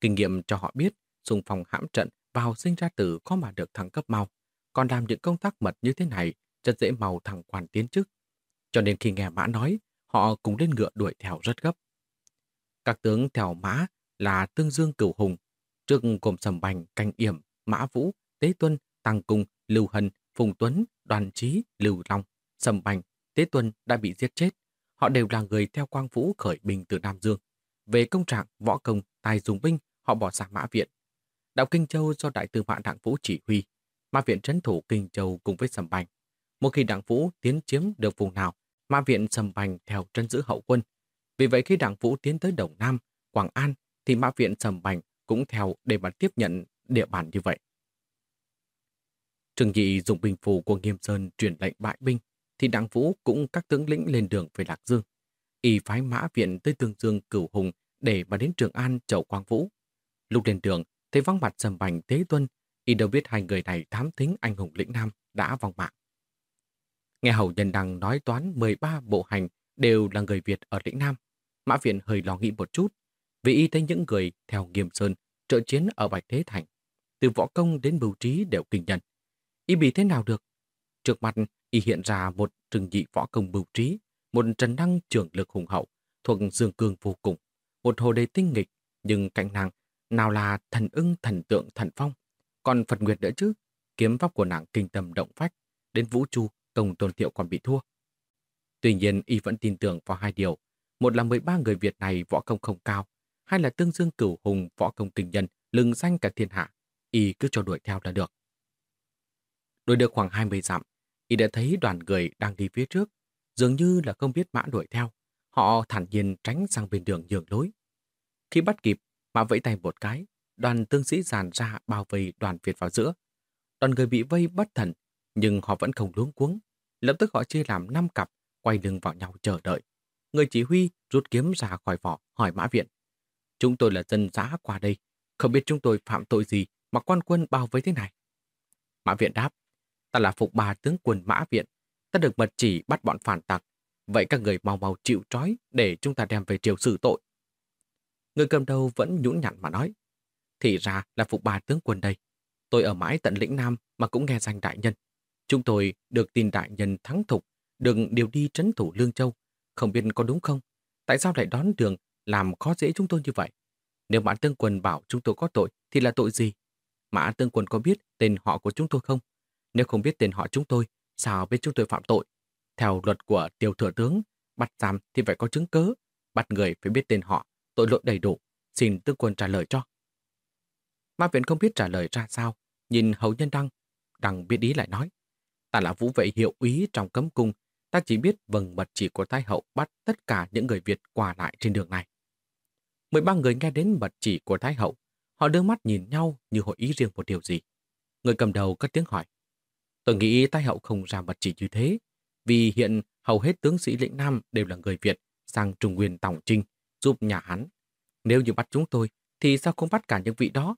Kinh nghiệm cho họ biết, xung phong hãm trận vào sinh ra tử có mà được thăng cấp mau, còn làm những công tác mật như thế này rất dễ mau thằng quan tiến chức. Cho nên khi nghe Mã nói, họ cùng lên ngựa đuổi theo rất gấp. Các tướng theo Mã là Tương Dương Cửu Hùng, trước gồm Sầm Bành, Canh Yểm, Mã Vũ, Tế Tuân, Tăng Cung, Lưu Hân, Phùng Tuấn, Đoàn Trí, Lưu Long, Sầm Bành, Tế Tuân đã bị giết chết. Họ đều là người theo Quang Vũ khởi binh từ Nam Dương. Về công trạng, võ công, tài dùng binh, họ bỏ ra Mã Viện. Đạo Kinh Châu do Đại tư Mã Đặng Vũ chỉ huy. Mã Viện trấn thủ Kinh Châu cùng với Sầm Bành. Một khi Đặng Vũ tiến chiếm được vùng nào, Mã Viện Sầm Bành theo trấn giữ hậu quân. Vì vậy khi Đặng Vũ tiến tới Đồng Nam, Quảng An, thì Mã Viện Sầm Bành cũng theo để mà tiếp nhận địa bàn như vậy. Trương Nhị dùng bình phù của Nghiêm Sơn truyền lệnh bại binh, thì Đặng Vũ cũng các tướng lĩnh lên đường về Lạc Dương. Y phái mã viện tới Tương Dương cửu hùng để mà đến Trường An chầu Quang Vũ. Lúc lên đường, thấy vắng mặt sầm bành tế tuân, y đâu biết hai người này thám thính anh hùng lĩnh Nam đã vong mạng. Nghe hầu nhân đăng nói toán 13 bộ hành đều là người Việt ở lĩnh Nam. Mã viện hơi lo nghĩ một chút, vì y thấy những người theo Nghiêm Sơn trợ chiến ở Bạch Thế Thành, từ võ công đến bưu trí đều kinh nhân. Y bị thế nào được? Trước mặt, y hiện ra một trừng dị võ công bưu trí, một trần năng trưởng lực hùng hậu, thuộc dương cương vô cùng, một hồ đề tinh nghịch, nhưng cạnh nàng nào là thần ưng thần tượng thần phong, còn Phật Nguyệt nữa chứ, kiếm pháp của nàng kinh tâm động phách, đến vũ trụ, công tôn thiệu còn bị thua. Tuy nhiên, y vẫn tin tưởng vào hai điều. Một là 13 người Việt này võ công không cao, hai là tương dương cửu hùng võ công kinh nhân, lừng danh cả thiên hạ. Y cứ cho đuổi theo là được. Đuổi được khoảng 20 dặm, y đã thấy đoàn người đang đi phía trước, dường như là không biết mã đuổi theo. Họ thản nhiên tránh sang bên đường nhường lối. Khi bắt kịp, mã vẫy tay một cái, đoàn tương sĩ dàn ra bao vây đoàn Việt vào giữa. Đoàn người bị vây bất thần, nhưng họ vẫn không luống cuống. Lập tức họ chia làm năm cặp, quay lưng vào nhau chờ đợi. Người chỉ huy rút kiếm ra khỏi vỏ, hỏi Mã Viện. Chúng tôi là dân giá qua đây, không biết chúng tôi phạm tội gì mà quan quân bao vây thế này. Mã Viện đáp, ta là phục bà tướng quân Mã Viện, ta được mật chỉ bắt bọn phản tặc. Vậy các người mau mau chịu trói để chúng ta đem về triều xử tội. Người cầm đầu vẫn nhũn nhặn mà nói. Thì ra là phục bà tướng quân đây. Tôi ở mãi tận lĩnh Nam mà cũng nghe danh đại nhân. Chúng tôi được tin đại nhân thắng thục, đừng điều đi trấn thủ Lương Châu. Không biết có đúng không? Tại sao lại đón đường làm khó dễ chúng tôi như vậy? Nếu Mã tướng Quân bảo chúng tôi có tội thì là tội gì? Mã tướng Quân có biết tên họ của chúng tôi không? Nếu không biết tên họ chúng tôi, sao biết chúng tôi phạm tội? Theo luật của tiểu thừa tướng, bắt giam thì phải có chứng cớ, bắt người phải biết tên họ, tội lỗi đầy đủ. Xin tướng Quân trả lời cho. Ma Viện không biết trả lời ra sao, nhìn hầu nhân đăng, đăng biết ý lại nói. Ta là vũ vệ hiệu úy trong cấm cung, ta chỉ biết vâng mật chỉ của Thái Hậu bắt tất cả những người Việt qua lại trên đường này. 13 người nghe đến mật chỉ của Thái Hậu, họ đưa mắt nhìn nhau như hội ý riêng một điều gì. Người cầm đầu cất tiếng hỏi. Tôi nghĩ Thái Hậu không ra mặt chỉ như thế, vì hiện hầu hết tướng sĩ lĩnh Nam đều là người Việt sang Trung Nguyên Tòng Trinh, giúp nhà hắn. Nếu như bắt chúng tôi, thì sao không bắt cả những vị đó?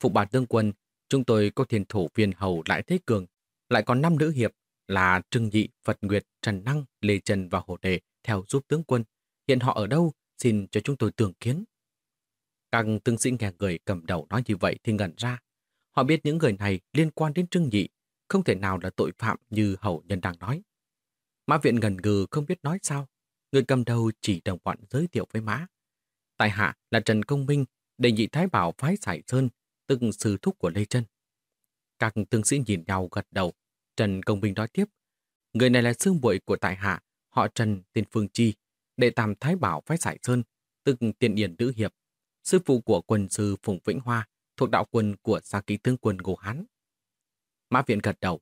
phụ bản tương quân, chúng tôi có thiên thủ viên hầu lại thế cường, lại còn năm nữ hiệp là Trưng Nhị, Phật Nguyệt, Trần Năng, Lê Trần và Hồ Đề theo giúp tướng quân. Hiện họ ở đâu xin cho chúng tôi tưởng kiến. Các tướng sĩ nghe người cầm đầu nói như vậy thì ngẩn ra. Họ biết những người này liên quan đến Trương Nhị, không thể nào là tội phạm như Hậu Nhân đang nói. Mã viện ngần ngừ không biết nói sao. Người cầm đầu chỉ đồng bọn giới thiệu với Mã. Tại hạ là Trần Công Minh, đề nghị Thái Bảo phái Sải Sơn, tức sư thúc của Lê Trân. Các tướng sĩ nhìn nhau gật đầu. Trần Công Minh nói tiếp. Người này là xương muội của tại hạ, họ Trần tên Phương Chi, đệ tam Thái Bảo phái Sải Sơn, tức tiền điển nữ hiệp, sư phụ của quân sư Phùng Vĩnh Hoa, thuộc đạo quân của Sa ký tướng quân Ngô Hán. Mã Viện gật đầu.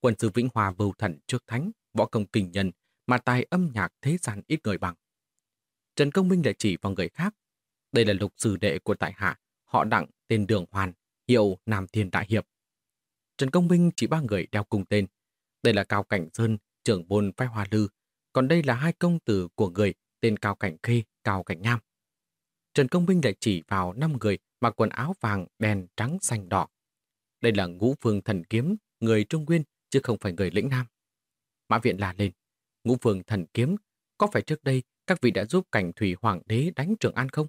Quân sư Vĩnh hòa vưu thần trước thánh, võ công kinh nhân, mà tài âm nhạc thế gian ít người bằng. Trần Công Minh lại chỉ vào người khác. Đây là lục sư đệ của tại hạ, họ đặng tên Đường Hoàn, hiệu Nam Thiên Đại Hiệp. Trần Công Minh chỉ ba người đeo cùng tên. Đây là Cao Cảnh Sơn, trưởng môn phái Hoa Lư, còn đây là hai công tử của người tên Cao Cảnh Khê, Cao Cảnh nam Trần Công Minh lại chỉ vào năm người mặc quần áo vàng, đen, trắng, xanh, đỏ. Đây là ngũ phương thần kiếm, người Trung Nguyên, chứ không phải người lĩnh Nam. Mã Viện là lên. Ngũ phương thần kiếm, có phải trước đây các vị đã giúp cảnh thủy hoàng đế đánh Trường An không?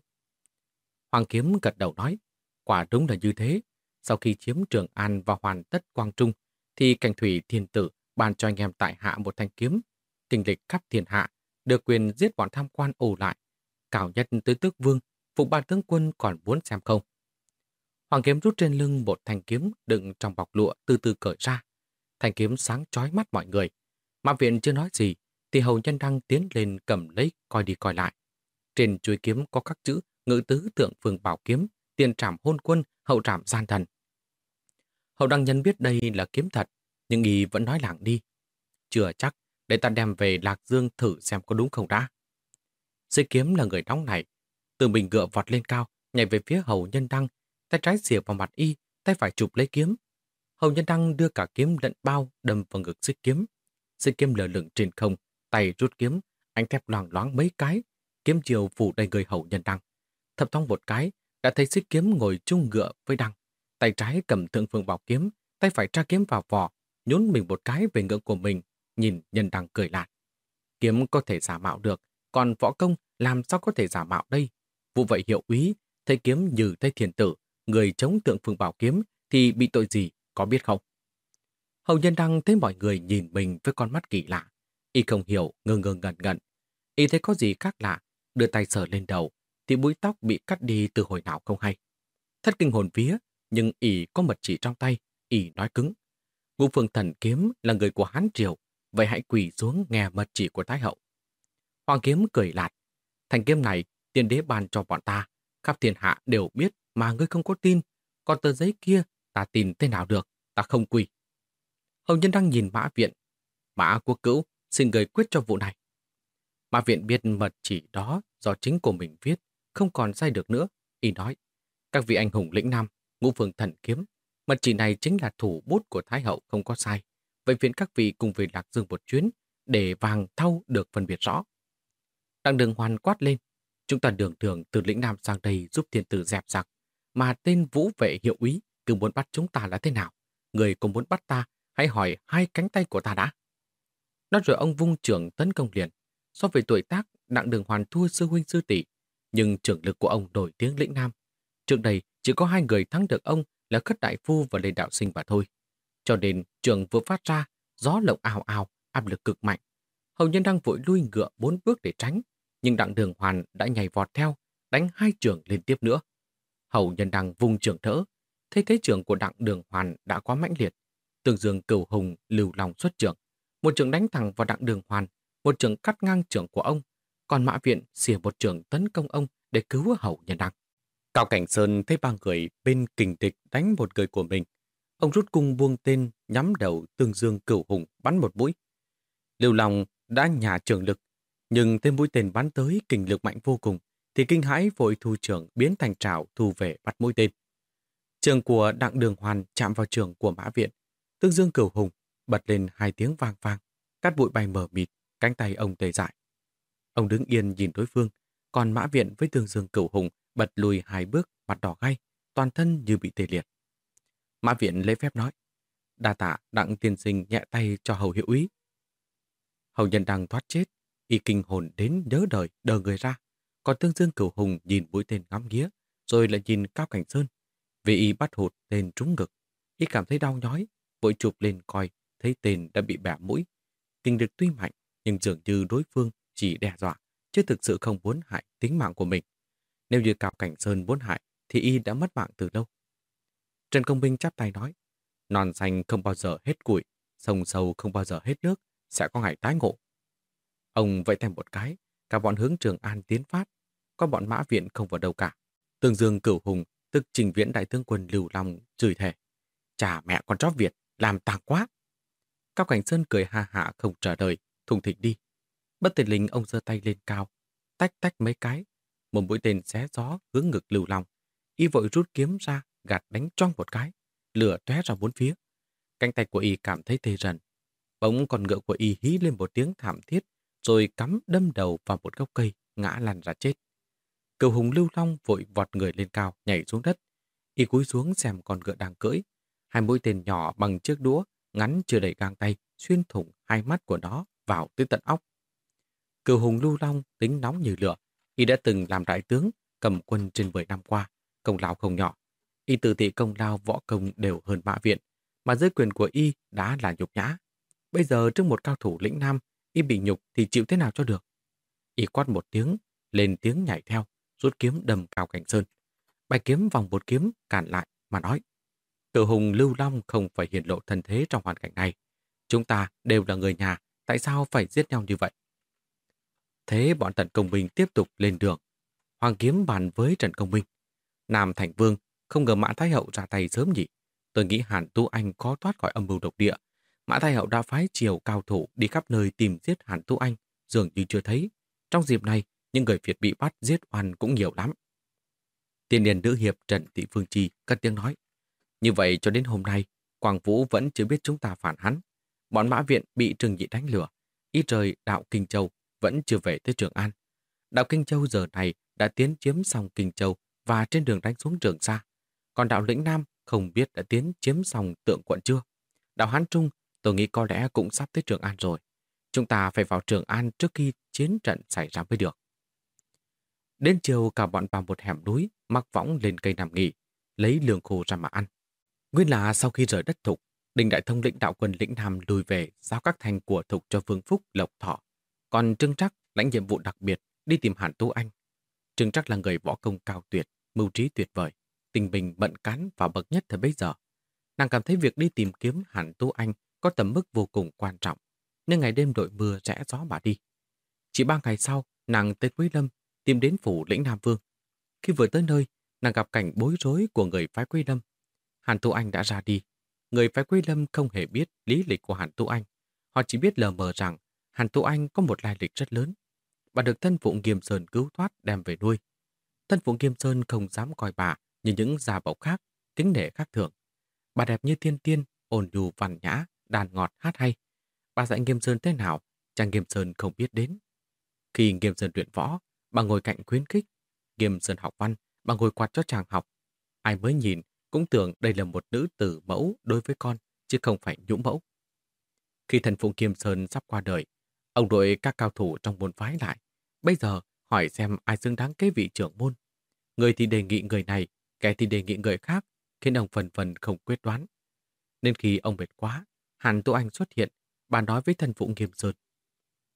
Hoàng kiếm gật đầu nói, quả đúng là như thế. Sau khi chiếm Trường An và hoàn tất Quang Trung, thì cảnh thủy thiên tử ban cho anh em tại hạ một thanh kiếm, kinh lịch khắp thiên hạ, được quyền giết bọn tham quan ồ lại. Cao nhất tới tước vương, phục ban tướng quân còn muốn xem không. Hoàng kiếm rút trên lưng một thanh kiếm đựng trong bọc lụa từ từ cởi ra. Thanh kiếm sáng chói mắt mọi người. Mã viện chưa nói gì, thì hầu nhân đăng tiến lên cầm lấy coi đi coi lại. Trên chuôi kiếm có các chữ ngữ tứ tượng phương bảo kiếm, tiền trảm hôn quân, hậu trảm gian thần. Hậu đăng nhân biết đây là kiếm thật, nhưng y vẫn nói lảng đi. Chưa chắc, để ta đem về Lạc Dương thử xem có đúng không đã. Dây kiếm là người đóng này. Từ mình ngựa vọt lên cao, nhảy về phía hầu nhân đăng, tay trái xỉa vào mặt y, tay phải chụp lấy kiếm. Hầu nhân đăng đưa cả kiếm lẫn bao đâm vào ngực xích kiếm. Xích kiếm lờ lửng trên không, tay rút kiếm, anh thép loàng loáng mấy cái, kiếm chiều phủ đầy người hậu nhân đăng. Thập thong một cái, đã thấy xích kiếm ngồi chung ngựa với đăng. Tay trái cầm thượng phương bảo kiếm, tay phải tra kiếm vào vỏ, nhún mình một cái về ngựa của mình, nhìn nhân đăng cười lạt. Kiếm có thể giả mạo được, còn võ công làm sao có thể giả mạo đây? Vụ vậy hiệu úy, thấy kiếm như thấy thiền tử, người chống tượng phương bảo kiếm thì bị tội gì, có biết không? Hầu nhân đăng thấy mọi người nhìn mình với con mắt kỳ lạ. Y không hiểu, ngơ ngơ ngẩn ngẩn. Y thấy có gì khác lạ, đưa tay sờ lên đầu, thì búi tóc bị cắt đi từ hồi nào không hay. Thất kinh hồn vía, nhưng Y có mật chỉ trong tay, Y nói cứng. Ngũ phương thần kiếm là người của Hán Triều, vậy hãy quỳ xuống nghe mật chỉ của Thái Hậu. Hoàng kiếm cười lạt. Thành kiếm này, tiên đế ban cho bọn ta. Khắp thiên hạ đều biết mà ngươi không có tin. Còn tờ giấy kia, ta tin thế nào được, ta không quỳ. Hầu nhân đang nhìn mã viện. Mã quốc cữu, xin người quyết cho vụ này. Mã viện biết mật chỉ đó do chính của mình viết, không còn sai được nữa. Y nói, các vị anh hùng lĩnh nam, ngũ phương thần kiếm, mật chỉ này chính là thủ bút của Thái Hậu không có sai. Vậy phiền các vị cùng về Lạc Dương một chuyến, để vàng thau được phân biệt rõ. Đặng đường hoàn quát lên. Chúng ta đường thường từ lĩnh Nam sang đây giúp thiên tử dẹp giặc. Mà tên vũ vệ hiệu úy cứ muốn bắt chúng ta là thế nào? Người cũng muốn bắt ta, hãy hỏi hai cánh tay của ta đã. Nói rồi ông vung trưởng tấn công liền. So về tuổi tác, đặng đường hoàn thua sư huynh sư tỷ nhưng trưởng lực của ông nổi tiếng lĩnh Nam. Trước đây chỉ có hai người thắng được ông là Khất Đại Phu và Lê Đạo Sinh và thôi. Cho nên trường vừa phát ra, gió lộng ào ào, áp lực cực mạnh. Hầu nhân đang vội lui ngựa bốn bước để tránh, nhưng đặng đường hoàn đã nhảy vọt theo, đánh hai trường liên tiếp nữa. Hầu nhân đang vùng trường thỡ, thấy thế trường của đặng đường hoàn đã quá mãnh liệt. Tường dương cửu hùng lưu lòng xuất trường. Một trường đánh thẳng vào đặng đường hoàn, một trường cắt ngang trường của ông, còn mã viện xỉa một trường tấn công ông để cứu hầu nhân đăng. Cao Cảnh Sơn thấy ba người bên kình địch đánh một người của mình. Ông rút cung buông tên nhắm đầu tương dương cửu hùng bắn một mũi. Lưu Long đã nhả trường lực, nhưng thêm mũi tên bắn tới kình lực mạnh vô cùng, thì kinh hãi vội thu trường biến thành trảo thu về bắt mũi tên. Trường của đặng đường hoàn chạm vào trường của mã viện. Tương dương cửu hùng bật lên hai tiếng vang vang, cắt bụi bay mờ mịt, cánh tay ông tê dại. Ông đứng yên nhìn đối phương, còn mã viện với tương dương cửu hùng bật lùi hai bước, mặt đỏ gay, toàn thân như bị tê liệt. Mã viện lấy phép nói, đa tạ đặng tiên sinh nhẹ tay cho hầu hiệu úy. Hầu nhân đang thoát chết, y kinh hồn đến nhớ đời, đờ người ra. Còn tương dương cửu hùng nhìn mũi tên ngắm nghía, rồi lại nhìn cao cảnh sơn. Vì y bắt hụt tên trúng ngực, y cảm thấy đau nhói, vội chụp lên coi, thấy tên đã bị bẻ mũi. Kinh lực tuy mạnh, nhưng dường như đối phương chỉ đe dọa, chứ thực sự không muốn hại tính mạng của mình. Nếu như Cao Cảnh Sơn muốn hại, thì y đã mất mạng từ lâu. Trần Công Minh chắp tay nói, non xanh không bao giờ hết củi, sông sâu không bao giờ hết nước, sẽ có ngày tái ngộ. Ông vẫy tay một cái, cả bọn hướng Trường An tiến phát, có bọn mã viện không vào đâu cả. Tương Dương cửu hùng, tức trình viễn đại tướng quân Lưu Long, chửi thề. Chà mẹ con chó Việt, làm tàng quá. Cao Cảnh Sơn cười ha hạ không trả lời, thùng thịnh đi. Bất tiền linh ông giơ tay lên cao, tách tách mấy cái, một mũi tên xé gió hướng ngực Lưu Long. Y vội rút kiếm ra, gạt đánh choang một cái, lửa tóe ra bốn phía. Cánh tay của Y cảm thấy tê rần. Bỗng con ngựa của Y hí lên một tiếng thảm thiết, rồi cắm đâm đầu vào một gốc cây, ngã lăn ra chết. Cựu hùng lưu long vội vọt người lên cao, nhảy xuống đất. Y cúi xuống xem con ngựa đang cưỡi. Hai mũi tên nhỏ bằng chiếc đũa, ngắn chưa đầy gang tay, xuyên thủng hai mắt của nó vào tới tận óc. Cựu hùng lưu long tính nóng như lửa. Y đã từng làm đại tướng, cầm quân trên 10 năm qua, công lao không nhỏ. Y tự thị công lao võ công đều hơn mã viện, mà dưới quyền của Y đã là nhục nhã. Bây giờ trước một cao thủ lĩnh nam, Y bị nhục thì chịu thế nào cho được. Y quát một tiếng, lên tiếng nhảy theo, rút kiếm đầm cao cảnh sơn. Bài kiếm vòng một kiếm cản lại mà nói. Cựu hùng Lưu Long không phải hiện lộ thân thế trong hoàn cảnh này. Chúng ta đều là người nhà, tại sao phải giết nhau như vậy? Thế bọn Tần Công Minh tiếp tục lên đường. Hoàng kiếm bàn với Trần Công Minh. Nam Thành Vương không ngờ Mã Thái Hậu ra tay sớm nhỉ. Tôi nghĩ Hàn Tu Anh có thoát khỏi âm mưu độc địa. Mã Thái Hậu đã phái chiều cao thủ đi khắp nơi tìm giết Hàn Tu Anh, dường như chưa thấy. Trong dịp này, những người Việt bị bắt giết oan cũng nhiều lắm. Tiên điền nữ hiệp Trần Thị Phương Trì cất tiếng nói. Như vậy cho đến hôm nay, Quảng Vũ vẫn chưa biết chúng ta phản hắn. Bọn mã viện bị Trừng Nhị đánh lửa. Ý trời đạo Kinh Châu vẫn chưa về tới Trường An. Đạo Kinh Châu giờ này đã tiến chiếm xong Kinh Châu và trên đường đánh xuống Trường Sa. Còn đạo lĩnh Nam không biết đã tiến chiếm xong tượng quận chưa. Đạo Hán Trung tôi nghĩ có lẽ cũng sắp tới Trường An rồi. Chúng ta phải vào Trường An trước khi chiến trận xảy ra mới được. Đến chiều cả bọn vào một hẻm núi, mắc võng lên cây nằm nghỉ, lấy lương khô ra mà ăn. Nguyên là sau khi rời đất thục, Đình Đại Thông lĩnh đạo quân lĩnh Nam lùi về giao các thành của thục cho Vương Phúc, Lộc Thọ. Còn Trương Trắc lãnh nhiệm vụ đặc biệt đi tìm Hàn Tu Anh. Trương Trắc là người võ công cao tuyệt, mưu trí tuyệt vời, tình bình bận cán và bậc nhất thời bây giờ. Nàng cảm thấy việc đi tìm kiếm Hàn Tu Anh có tầm mức vô cùng quan trọng, nên ngày đêm đội mưa rẽ gió mà đi. Chỉ ba ngày sau, nàng tới Quý Lâm tìm đến phủ lĩnh Nam Vương. Khi vừa tới nơi, nàng gặp cảnh bối rối của người phái Quý Lâm. Hàn Tu Anh đã ra đi. Người phái Quý Lâm không hề biết lý lịch của Hàn Tu Anh. Họ chỉ biết lờ mờ rằng Hàn Tu Anh có một lai lịch rất lớn. Bà được thân phụ Nghiêm Sơn cứu thoát đem về nuôi. Thân phụ Nghiêm Sơn không dám coi bà như những già bọc khác, kính nể khác thường. Bà đẹp như thiên tiên, ồn đù văn nhã, đàn ngọt hát hay. Bà dạy Nghiêm Sơn thế nào, chàng Nghiêm Sơn không biết đến. Khi Nghiêm Sơn luyện võ, bà ngồi cạnh khuyến khích. Nghiêm Sơn học văn, bà ngồi quạt cho chàng học. Ai mới nhìn cũng tưởng đây là một nữ tử mẫu đối với con, chứ không phải nhũ mẫu. Khi thần phụ Nghiêm Sơn sắp qua đời, ông đội các cao thủ trong môn phái lại. Bây giờ hỏi xem ai xứng đáng kế vị trưởng môn. Người thì đề nghị người này, kẻ thì đề nghị người khác, khiến ông phần phần không quyết đoán. Nên khi ông mệt quá, Hàn Tu Anh xuất hiện, bà nói với thân phụ Nghiêm Sơn.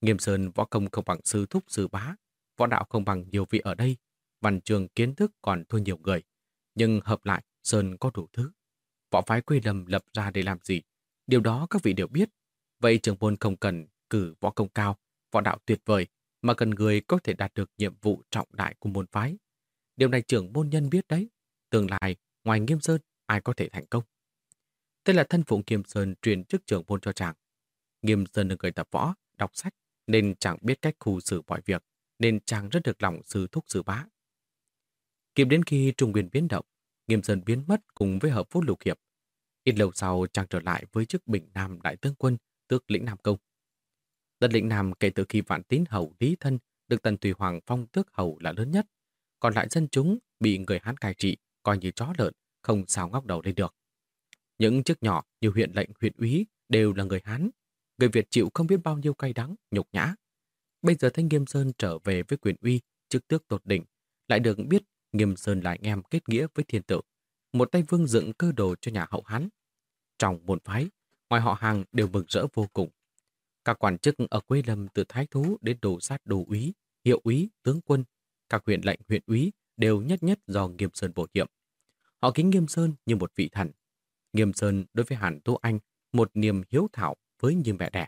Nghiêm Sơn võ công không bằng sư thúc sư bá, võ đạo không bằng nhiều vị ở đây, văn trường kiến thức còn thua nhiều người. Nhưng hợp lại, Sơn có đủ thứ. Võ phái quê lâm lập ra để làm gì? Điều đó các vị đều biết. Vậy trường môn không cần cử võ công cao, võ đạo tuyệt vời, mà cần người có thể đạt được nhiệm vụ trọng đại của môn phái. Điều này trưởng môn nhân biết đấy. Tương lai, ngoài Nghiêm Sơn, ai có thể thành công? Thế là thân phụng Nghiêm Sơn truyền chức trưởng môn cho chàng. Nghiêm Sơn là người tập võ, đọc sách, nên chàng biết cách khu xử mọi việc, nên chàng rất được lòng sư thúc sư bá. Kịp đến khi Trung Nguyên biến động, Nghiêm Sơn biến mất cùng với hợp phút lục hiệp. Ít lâu sau chàng trở lại với chức Bình Nam Đại Tướng Quân, tước lĩnh Nam Công. Đất lĩnh Nam kể từ khi vạn tín hầu Lý Thân được Tần Tùy Hoàng phong tước hầu là lớn nhất, còn lại dân chúng bị người Hán cai trị coi như chó lợn, không sao ngóc đầu lên được. Những chức nhỏ như huyện lệnh, huyện úy đều là người Hán. Người Việt chịu không biết bao nhiêu cay đắng, nhục nhã. Bây giờ Thanh Nghiêm Sơn trở về với quyền uy, chức tước tột đỉnh, lại được biết Nghiêm Sơn lại anh em kết nghĩa với thiên tử. Một tay vương dựng cơ đồ cho nhà hậu Hán, trong môn phái, ngoài họ hàng đều mừng rỡ vô cùng. Các quan chức ở Quế Lâm từ Thái Thú đến đồ sát đồ úy, hiệu úy, tướng quân, các huyện lệnh huyện úy đều nhất nhất do Nghiêm Sơn bổ nhiệm. Họ kính Nghiêm Sơn như một vị thần. Nghiêm Sơn đối với Hàn tu Anh một niềm hiếu thảo với như mẹ đẻ.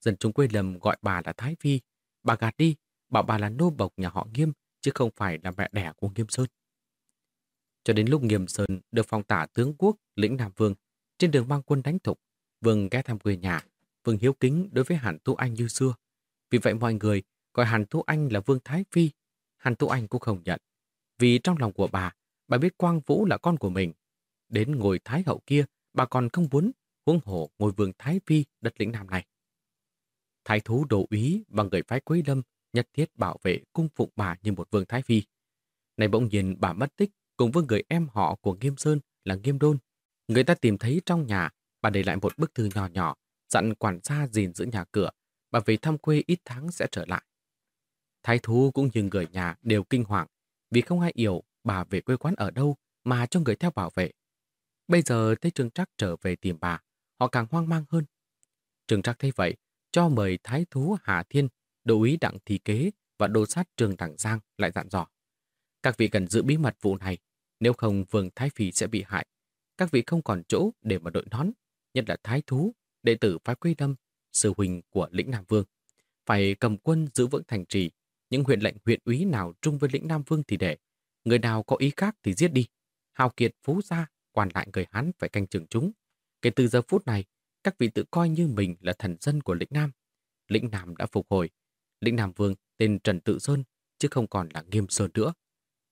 Dân chúng quê lầm gọi bà là Thái Phi. Bà gạt đi, bảo bà là nô bộc nhà họ Nghiêm, chứ không phải là mẹ đẻ của Nghiêm Sơn. Cho đến lúc Nghiêm Sơn được phong tả tướng quốc lĩnh Nam Vương, trên đường mang quân đánh thục, Vương ghé thăm quê nhà, Vương hiếu kính đối với Hàn Tú Anh như xưa. Vì vậy mọi người gọi Hàn Tú Anh là Vương Thái Phi. Hàn Tú Anh cũng không nhận. Vì trong lòng của bà, bà biết Quang Vũ là con của mình. Đến ngồi Thái Hậu kia, bà còn không muốn huống hộ ngôi vương Thái Phi đất lĩnh Nam này. Thái thú đồ úy và người phái Quế Lâm nhất thiết bảo vệ cung phụng bà như một vương Thái Phi. Này bỗng nhiên bà mất tích cùng với người em họ của Nghiêm Sơn là Nghiêm Đôn. Người ta tìm thấy trong nhà, bà để lại một bức thư nhỏ nhỏ, dặn quản gia gìn giữ nhà cửa, bà về thăm quê ít tháng sẽ trở lại. Thái thú cũng như người nhà đều kinh hoàng, vì không ai hiểu bà về quê quán ở đâu mà cho người theo bảo vệ. Bây giờ thấy Trương Trắc trở về tìm bà, họ càng hoang mang hơn. Trương Trắc thấy vậy, cho mời Thái thú Hà Thiên, đô úy Đặng Thị Kế và đô sát Trương Đặng Giang lại dặn dò. Các vị cần giữ bí mật vụ này, nếu không Vương Thái Phi sẽ bị hại. Các vị không còn chỗ để mà đội nón, nhất là Thái thú, đệ tử phái Quy đâm, sư huynh của lĩnh Nam Vương. Phải cầm quân giữ vững thành trì, những huyện lệnh huyện úy nào trung với lĩnh Nam Vương thì để, người nào có ý khác thì giết đi. Hào kiệt phú gia, quan lại người Hán phải canh chừng chúng. Kể từ giờ phút này, các vị tự coi như mình là thần dân của lĩnh Nam. Lĩnh Nam đã phục hồi. Lĩnh Nam Vương tên Trần Tự Sơn, chứ không còn là Nghiêm Sơn nữa.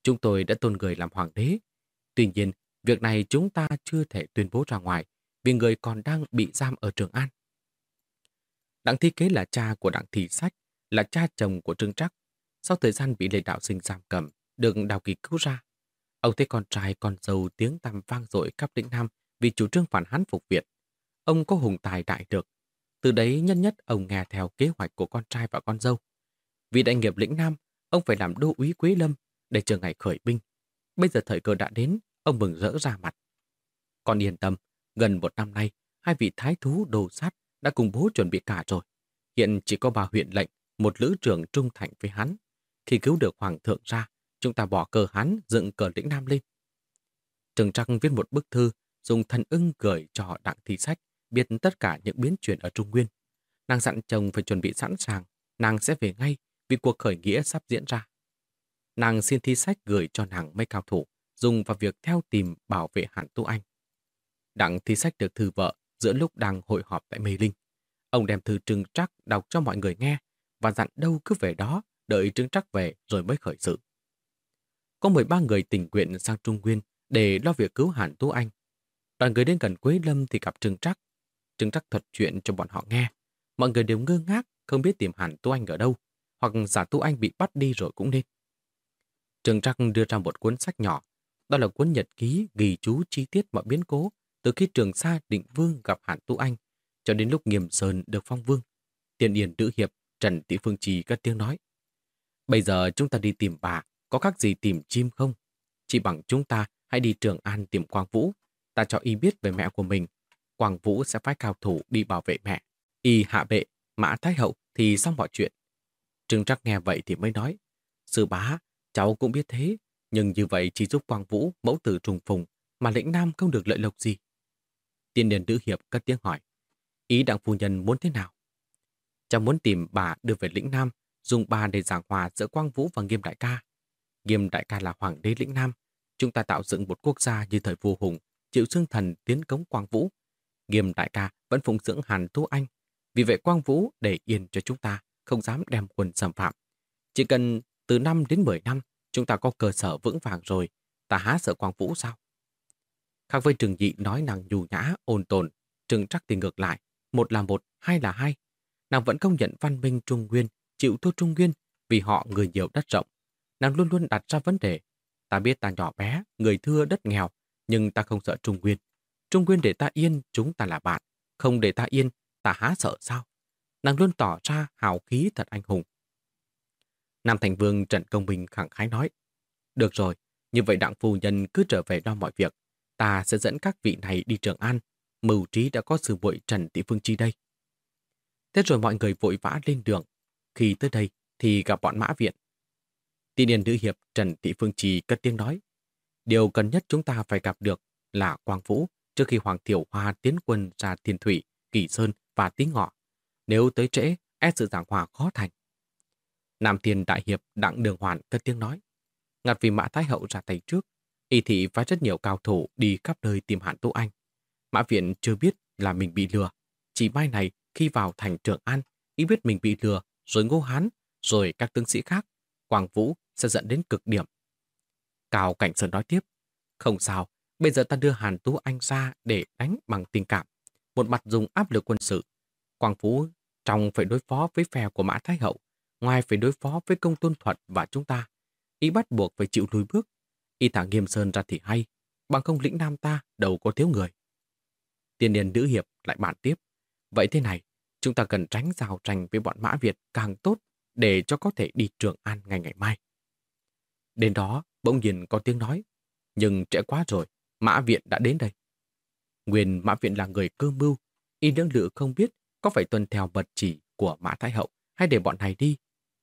Chúng tôi đã tôn người làm hoàng đế. Tuy nhiên, việc này chúng ta chưa thể tuyên bố ra ngoài vì người còn đang bị giam ở Trường An. Đặng Thi Kế là cha của Đặng Thị Sách, là cha chồng của Trương Trắc. Sau thời gian bị lệ đạo sinh giam cầm, được Đào Kỳ cứu ra. Ông thấy con trai con dâu tiếng tăm vang dội khắp lĩnh Nam vì chủ trương phản hán phục Việt. Ông có hùng tài đại được. Từ đấy nhân nhất ông nghe theo kế hoạch của con trai và con dâu. Vì đại nghiệp lĩnh Nam, ông phải làm đô úy Quế Lâm để chờ ngày khởi binh. Bây giờ thời cơ đã đến, ông mừng rỡ ra mặt. Con yên tâm, gần một năm nay, hai vị thái thú đồ sát đã cùng bố chuẩn bị cả rồi. Hiện chỉ có bà huyện lệnh, một lữ trưởng trung thành với hắn. Khi cứu được hoàng thượng ra, chúng ta bỏ cờ hắn dựng cờ lĩnh nam lên. Trừng Trăng viết một bức thư dùng thần ưng gửi cho đặng thi sách biết tất cả những biến chuyển ở Trung Nguyên. Nàng dặn chồng phải chuẩn bị sẵn sàng, nàng sẽ về ngay vì cuộc khởi nghĩa sắp diễn ra. Nàng xin thi sách gửi cho nàng mấy cao thủ, dùng vào việc theo tìm bảo vệ hạn Tu Anh. Đặng thi sách được thư vợ giữa lúc đang hội họp tại Mê Linh. Ông đem thư trừng trắc đọc cho mọi người nghe và dặn đâu cứ về đó, đợi trừng trắc về rồi mới khởi sự. Có 13 người tình nguyện sang Trung Nguyên để lo việc cứu Hàn Tu Anh. Đoàn người đến gần Quế Lâm thì gặp Trương Trắc. Trương Trắc thuật chuyện cho bọn họ nghe. Mọi người đều ngơ ngác, không biết tìm Hàn Tu Anh ở đâu, hoặc giả Tu Anh bị bắt đi rồi cũng nên. Trương Trắc đưa ra một cuốn sách nhỏ, đó là cuốn nhật ký ghi chú chi tiết mọi biến cố từ khi Trường Sa Định Vương gặp Hàn Tu Anh cho đến lúc Nghiêm Sơn được phong vương. Tiền Điền Nữ Hiệp, Trần Tỷ Phương Trì cất tiếng nói. Bây giờ chúng ta đi tìm bà, có các gì tìm chim không? Chỉ bằng chúng ta hãy đi Trường An tìm Quang Vũ. Ta cho y biết về mẹ của mình. Quang Vũ sẽ phái cao thủ đi bảo vệ mẹ. Y hạ bệ, mã thái hậu thì xong mọi chuyện. Trương Trắc nghe vậy thì mới nói. Sư bá, cháu cũng biết thế. Nhưng như vậy chỉ giúp Quang Vũ mẫu tử trùng phùng mà lĩnh nam không được lợi lộc gì. Tiên điền nữ hiệp cất tiếng hỏi. Ý đặng phu nhân muốn thế nào? Cháu muốn tìm bà đưa về lĩnh nam, dùng bà để giảng hòa giữa Quang Vũ và Nghiêm Đại ca. Nghiêm Đại ca là hoàng đế lĩnh nam. Chúng ta tạo dựng một quốc gia như thời vua hùng, chịu xương thần tiến cống Quang Vũ. Nghiêm Đại ca vẫn phụng dưỡng Hàn Thu Anh. Vì vậy Quang Vũ để yên cho chúng ta, không dám đem quân xâm phạm. Chỉ cần từ 5 đến 10 năm, chúng ta có cơ sở vững vàng rồi, ta há sợ Quang Vũ sao? Khác với trường Dị nói nàng nhu nhã, ôn tồn, Trừng Trắc thì ngược lại, một là một, hai là hai. Nàng vẫn công nhận văn minh Trung Nguyên, chịu thua Trung Nguyên vì họ người nhiều đất rộng. Nàng luôn luôn đặt ra vấn đề. Ta biết ta nhỏ bé, người thưa đất nghèo, nhưng ta không sợ Trung Nguyên. Trung Nguyên để ta yên, chúng ta là bạn. Không để ta yên, ta há sợ sao? Nàng luôn tỏ ra hào khí thật anh hùng. Nam Thành Vương Trần Công Bình khẳng khái nói. Được rồi, như vậy đặng phu nhân cứ trở về lo mọi việc. Ta sẽ dẫn các vị này đi Trường An. mưu trí đã có sự vội Trần Thị Phương Chi đây. Thế rồi mọi người vội vã lên đường. Khi tới đây thì gặp bọn mã viện. Tiên điền nữ hiệp Trần Thị Phương Trì cất tiếng nói. Điều cần nhất chúng ta phải gặp được là Quang Vũ trước khi Hoàng Thiểu Hoa tiến quân ra Thiên Thủy, Kỳ Sơn và Tí Ngọ. Nếu tới trễ, e sự giảng hòa khó thành. Nam Thiên Đại Hiệp Đặng Đường Hoàn cất tiếng nói. Ngặt vì Mã Thái Hậu ra tay trước, y thị phái rất nhiều cao thủ đi khắp nơi tìm hạn Tô Anh. Mã Viện chưa biết là mình bị lừa. Chỉ mai này, khi vào thành Trường An, y biết mình bị lừa, rồi Ngô Hán, rồi các tướng sĩ khác. Quang Vũ sẽ dẫn đến cực điểm. Cao Cảnh Sơn nói tiếp. Không sao, bây giờ ta đưa Hàn Tú Anh ra để đánh bằng tình cảm. Một mặt dùng áp lực quân sự. Quang Phú trong phải đối phó với phe của Mã Thái Hậu, ngoài phải đối phó với công tôn thuật và chúng ta. Y bắt buộc phải chịu lùi bước. Y thả nghiêm sơn ra thì hay, bằng không lĩnh nam ta đâu có thiếu người. Tiên niên nữ hiệp lại bàn tiếp. Vậy thế này, chúng ta cần tránh giao tranh với bọn Mã Việt càng tốt để cho có thể đi Trường An ngày ngày mai. Đến đó, bỗng nhiên có tiếng nói, nhưng trễ quá rồi, Mã Viện đã đến đây. Nguyên Mã Viện là người cơ mưu, y đương lự không biết có phải tuân theo mật chỉ của Mã Thái Hậu hay để bọn này đi.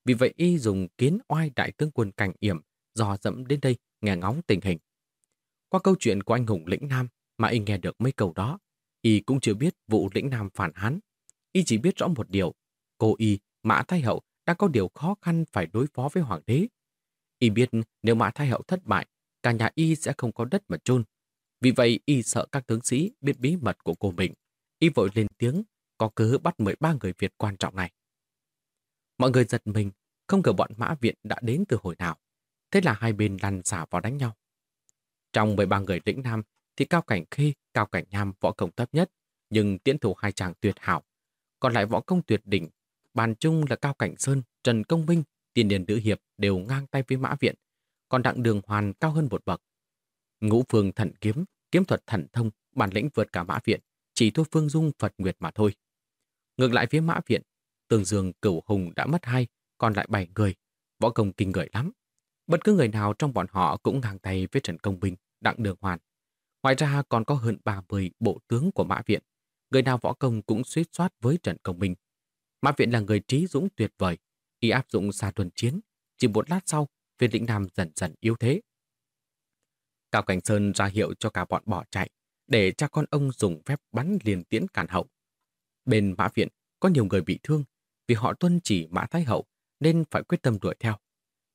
Vì vậy y dùng kiến oai đại tướng quân cảnh yểm dò dẫm đến đây nghe ngóng tình hình. Qua câu chuyện của anh hùng lĩnh Nam mà y nghe được mấy câu đó, y cũng chưa biết vụ lĩnh Nam phản hán. Y chỉ biết rõ một điều, cô y, Mã Thái Hậu đang có điều khó khăn phải đối phó với Hoàng đế. Y biết nếu Mã Thái Hậu thất bại, cả nhà y sẽ không có đất mà chôn. Vì vậy y sợ các tướng sĩ biết bí mật của cô mình. Y vội lên tiếng, có cớ bắt 13 người Việt quan trọng này. Mọi người giật mình, không ngờ bọn Mã Viện đã đến từ hồi nào. Thế là hai bên lăn xả vào đánh nhau. Trong 13 người lĩnh Nam thì Cao Cảnh Khê, Cao Cảnh Nham võ công thấp nhất, nhưng tiến thủ hai chàng tuyệt hảo. Còn lại võ công tuyệt đỉnh, bàn chung là Cao Cảnh Sơn, Trần Công Minh, Tiên Điền Nữ Hiệp đều ngang tay với Mã Viện, còn Đặng Đường Hoàn cao hơn một bậc. Ngũ Phương Thần Kiếm, kiếm thuật thần thông, bản lĩnh vượt cả Mã Viện, chỉ thua Phương Dung Phật Nguyệt mà thôi. Ngược lại phía Mã Viện, Tường Dương Cửu Hùng đã mất hai, còn lại bảy người, võ công kinh người lắm. Bất cứ người nào trong bọn họ cũng ngang tay với Trần Công Bình, Đặng Đường Hoàn. Ngoài ra còn có hơn 30 bộ tướng của Mã Viện. Người nào võ công cũng suýt soát với Trần Công Minh. Mã Viện là người trí dũng tuyệt vời. Khi áp dụng xa tuần chiến. Chỉ một lát sau, viên lĩnh Nam dần dần yếu thế. Cao Cảnh Sơn ra hiệu cho cả bọn bỏ chạy, để cha con ông dùng phép bắn liền tiễn cản hậu. Bên Mã Viện có nhiều người bị thương, vì họ tuân chỉ Mã Thái Hậu nên phải quyết tâm đuổi theo.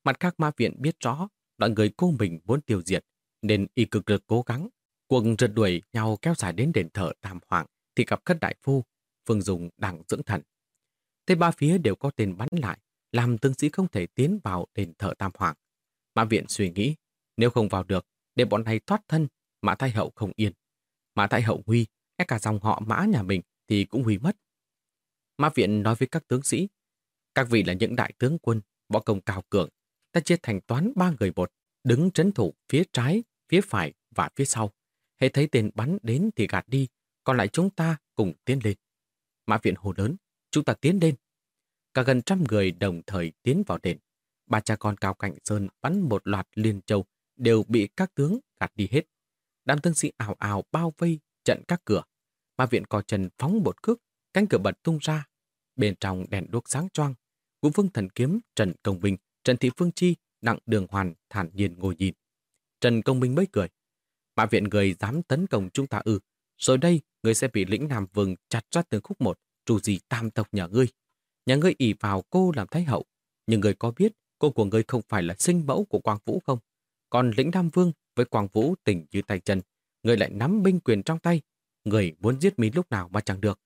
Mặt khác Mã Viện biết rõ đoạn người cô mình muốn tiêu diệt, nên y cực lực cố gắng. Cuộc rượt đuổi nhau kéo dài đến đền thờ Tam Hoàng thì gặp khất đại phu, Phương Dùng đang dưỡng thần. Thế ba phía đều có tên bắn lại, làm tướng sĩ không thể tiến vào đền thờ Tam Hoàng. Mã Viện suy nghĩ, nếu không vào được, để bọn này thoát thân, Mã Thái Hậu không yên. Mã Thái Hậu huy, e cả dòng họ Mã nhà mình thì cũng huy mất. Mã Viện nói với các tướng sĩ, các vị là những đại tướng quân, võ công cao cường, ta chia thành toán ba người một, đứng trấn thủ phía trái, phía phải và phía sau. Hễ thấy tên bắn đến thì gạt đi, còn lại chúng ta cùng tiến lên. Mã Viện hồ lớn, chúng ta tiến lên. Cả gần trăm người đồng thời tiến vào đền. Ba cha con Cao Cảnh Sơn bắn một loạt liên châu đều bị các tướng gạt đi hết. Đám tướng sĩ ảo ảo bao vây trận các cửa. Ma Viện co trần phóng một cước, cánh cửa bật tung ra. Bên trong đèn đuốc sáng choang, Vũ Vương Thần Kiếm, Trần Công Minh, Trần Thị Phương Chi, Đặng Đường Hoàn thản nhiên ngồi nhìn. Trần Công Minh mới cười. Mã viện người dám tấn công chúng ta ư. Rồi đây, người sẽ bị lĩnh Nam Vương chặt ra từng khúc một, trù gì tam tộc nhà ngươi. Nhà ngươi ỷ vào cô làm thái hậu. Nhưng người có biết cô của ngươi không phải là sinh mẫu của Quang Vũ không? Còn lĩnh Nam Vương với Quang Vũ tình như tay chân. Người lại nắm binh quyền trong tay. Người muốn giết mình lúc nào mà chẳng được.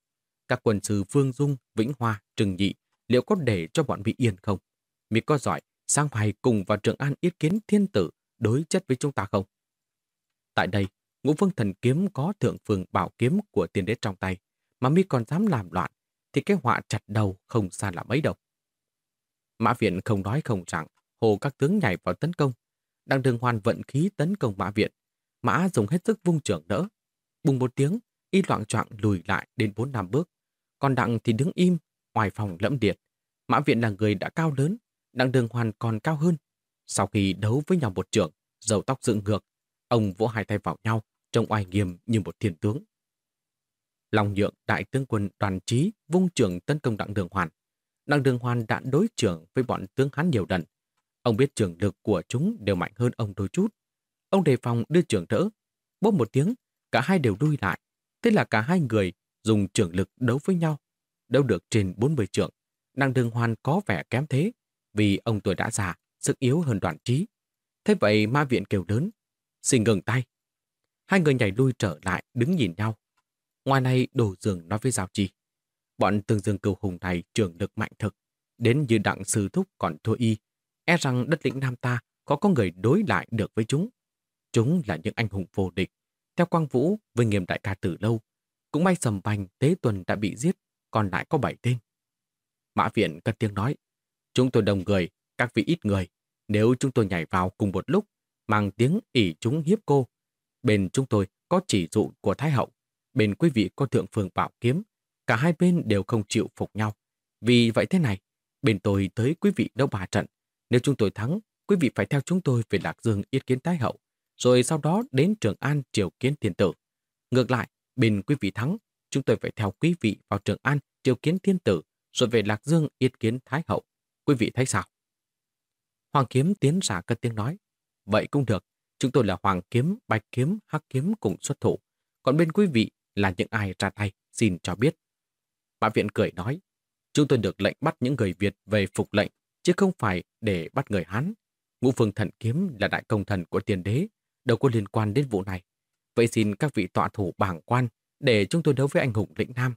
Các quân sư Vương Dung, Vĩnh Hoa, Trừng Nhị liệu có để cho bọn bị yên không? Mi có giỏi, sang phải cùng vào Trường An yết kiến thiên tử đối chất với chúng ta không? Tại đây, ngũ vương thần kiếm có thượng phương bảo kiếm của tiền đế trong tay, mà mi còn dám làm loạn, thì cái họa chặt đầu không xa là mấy đâu. Mã Viện không nói không rằng, hồ các tướng nhảy vào tấn công. Đang đường hoàn vận khí tấn công Mã Viện. Mã dùng hết sức vung trưởng đỡ. Bùng một tiếng, y loạn trọng lùi lại đến bốn năm bước. Còn Đặng thì đứng im, ngoài phòng lẫm điệt. Mã Viện là người đã cao lớn, Đặng Đường Hoàn còn cao hơn. Sau khi đấu với nhau một trưởng, dầu tóc dựng ngược, ông vỗ hai tay vào nhau, trông oai nghiêm như một thiên tướng. Long nhượng đại tướng quân đoàn trí vung trường tấn công đặng đường hoàn. Đặng đường hoàn đã đối trưởng với bọn tướng hắn nhiều lần. Ông biết trường lực của chúng đều mạnh hơn ông đôi chút. Ông đề phòng đưa trường đỡ. Bốp một tiếng, cả hai đều đuôi lại. Thế là cả hai người dùng trường lực đấu với nhau. Đấu được trên 40 trường. Đặng đường hoàn có vẻ kém thế, vì ông tuổi đã già, sức yếu hơn đoàn trí. Thế vậy ma viện kêu lớn, xin ngừng tay. Hai người nhảy lui trở lại, đứng nhìn nhau. Ngoài này, đồ dường nói với Giao Chi. Bọn tương dương cừu hùng này trường lực mạnh thực, đến như đặng sư thúc còn thua y. E rằng đất lĩnh Nam ta có có người đối lại được với chúng. Chúng là những anh hùng vô địch. Theo Quang Vũ, với nghiêm đại ca từ lâu, cũng may sầm bành tế tuần đã bị giết, còn lại có bảy tên. Mã viện cất tiếng nói, chúng tôi đồng người, các vị ít người. Nếu chúng tôi nhảy vào cùng một lúc, mang tiếng ỉ chúng hiếp cô, bên chúng tôi có chỉ dụ của Thái Hậu, bên quý vị có thượng phương bảo kiếm, cả hai bên đều không chịu phục nhau. Vì vậy thế này, bên tôi tới quý vị đấu bà trận. Nếu chúng tôi thắng, quý vị phải theo chúng tôi về Lạc Dương yết kiến Thái Hậu, rồi sau đó đến Trường An triều kiến thiên tử. Ngược lại, bên quý vị thắng, chúng tôi phải theo quý vị vào Trường An triều kiến thiên tử, rồi về Lạc Dương yết kiến Thái Hậu. Quý vị thấy sao? Hoàng Kiếm tiến giả cất tiếng nói. Vậy cũng được, chúng tôi là Hoàng Kiếm, Bạch Kiếm, Hắc Kiếm cùng xuất thủ. Còn bên quý vị là những ai ra tay, xin cho biết. Mã viện cười nói, chúng tôi được lệnh bắt những người Việt về phục lệnh, chứ không phải để bắt người Hán. Ngũ phương thần kiếm là đại công thần của tiền đế, đâu có liên quan đến vụ này. Vậy xin các vị tọa thủ bảng quan để chúng tôi đấu với anh hùng lĩnh Nam.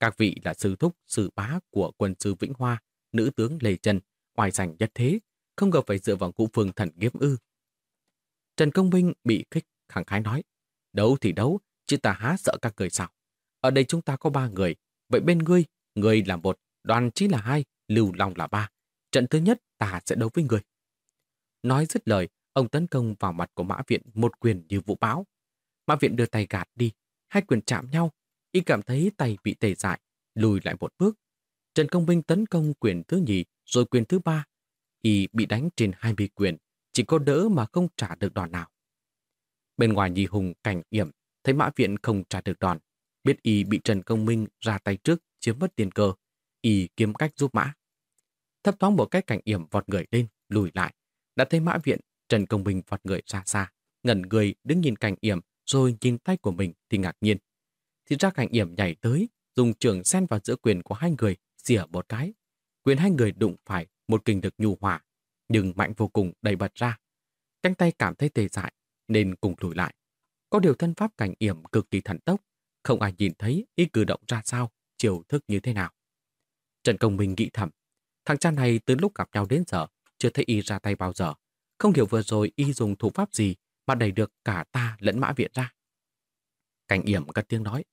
Các vị là sư thúc, sư bá của quân sư Vĩnh Hoa, nữ tướng Lê Trần, oai giành nhất thế, không ngờ phải dựa vào ngũ phương thần kiếm ư. Trần Công Minh bị kích, khẳng khái nói, đấu thì đấu, chứ ta há sợ các người sao. Ở đây chúng ta có ba người, vậy bên ngươi, ngươi là một, đoàn chí là hai, lưu long là ba. Trận thứ nhất ta sẽ đấu với ngươi. Nói dứt lời, ông tấn công vào mặt của Mã Viện một quyền như vũ bão. Mã Viện đưa tay gạt đi, hai quyền chạm nhau, y cảm thấy tay bị tê dại, lùi lại một bước. Trần Công Minh tấn công quyền thứ nhì, rồi quyền thứ ba. Y bị đánh trên hai mươi quyền, chỉ có đỡ mà không trả được đòn nào. Bên ngoài nhì hùng cảnh yểm, thấy mã viện không trả được đòn. Biết y bị Trần Công Minh ra tay trước chiếm mất tiền cơ, y kiếm cách giúp mã. Thấp thoáng một cái cảnh yểm vọt người lên, lùi lại. Đã thấy mã viện, Trần Công Minh vọt người ra xa, ngẩn người đứng nhìn cảnh yểm rồi nhìn tay của mình thì ngạc nhiên. Thì ra cảnh yểm nhảy tới, dùng trường xen vào giữa quyền của hai người, xỉa một cái. Quyền hai người đụng phải một kình lực nhu hòa, nhưng mạnh vô cùng đầy bật ra. Cánh tay cảm thấy tê dại, nên cùng lùi lại. Có điều thân pháp cảnh yểm cực kỳ thần tốc, không ai nhìn thấy y cử động ra sao, chiều thức như thế nào. Trần Công Minh nghĩ thầm, thằng cha này từ lúc gặp nhau đến giờ, chưa thấy y ra tay bao giờ. Không hiểu vừa rồi y dùng thủ pháp gì mà đẩy được cả ta lẫn mã viện ra. Cảnh yểm cất tiếng nói,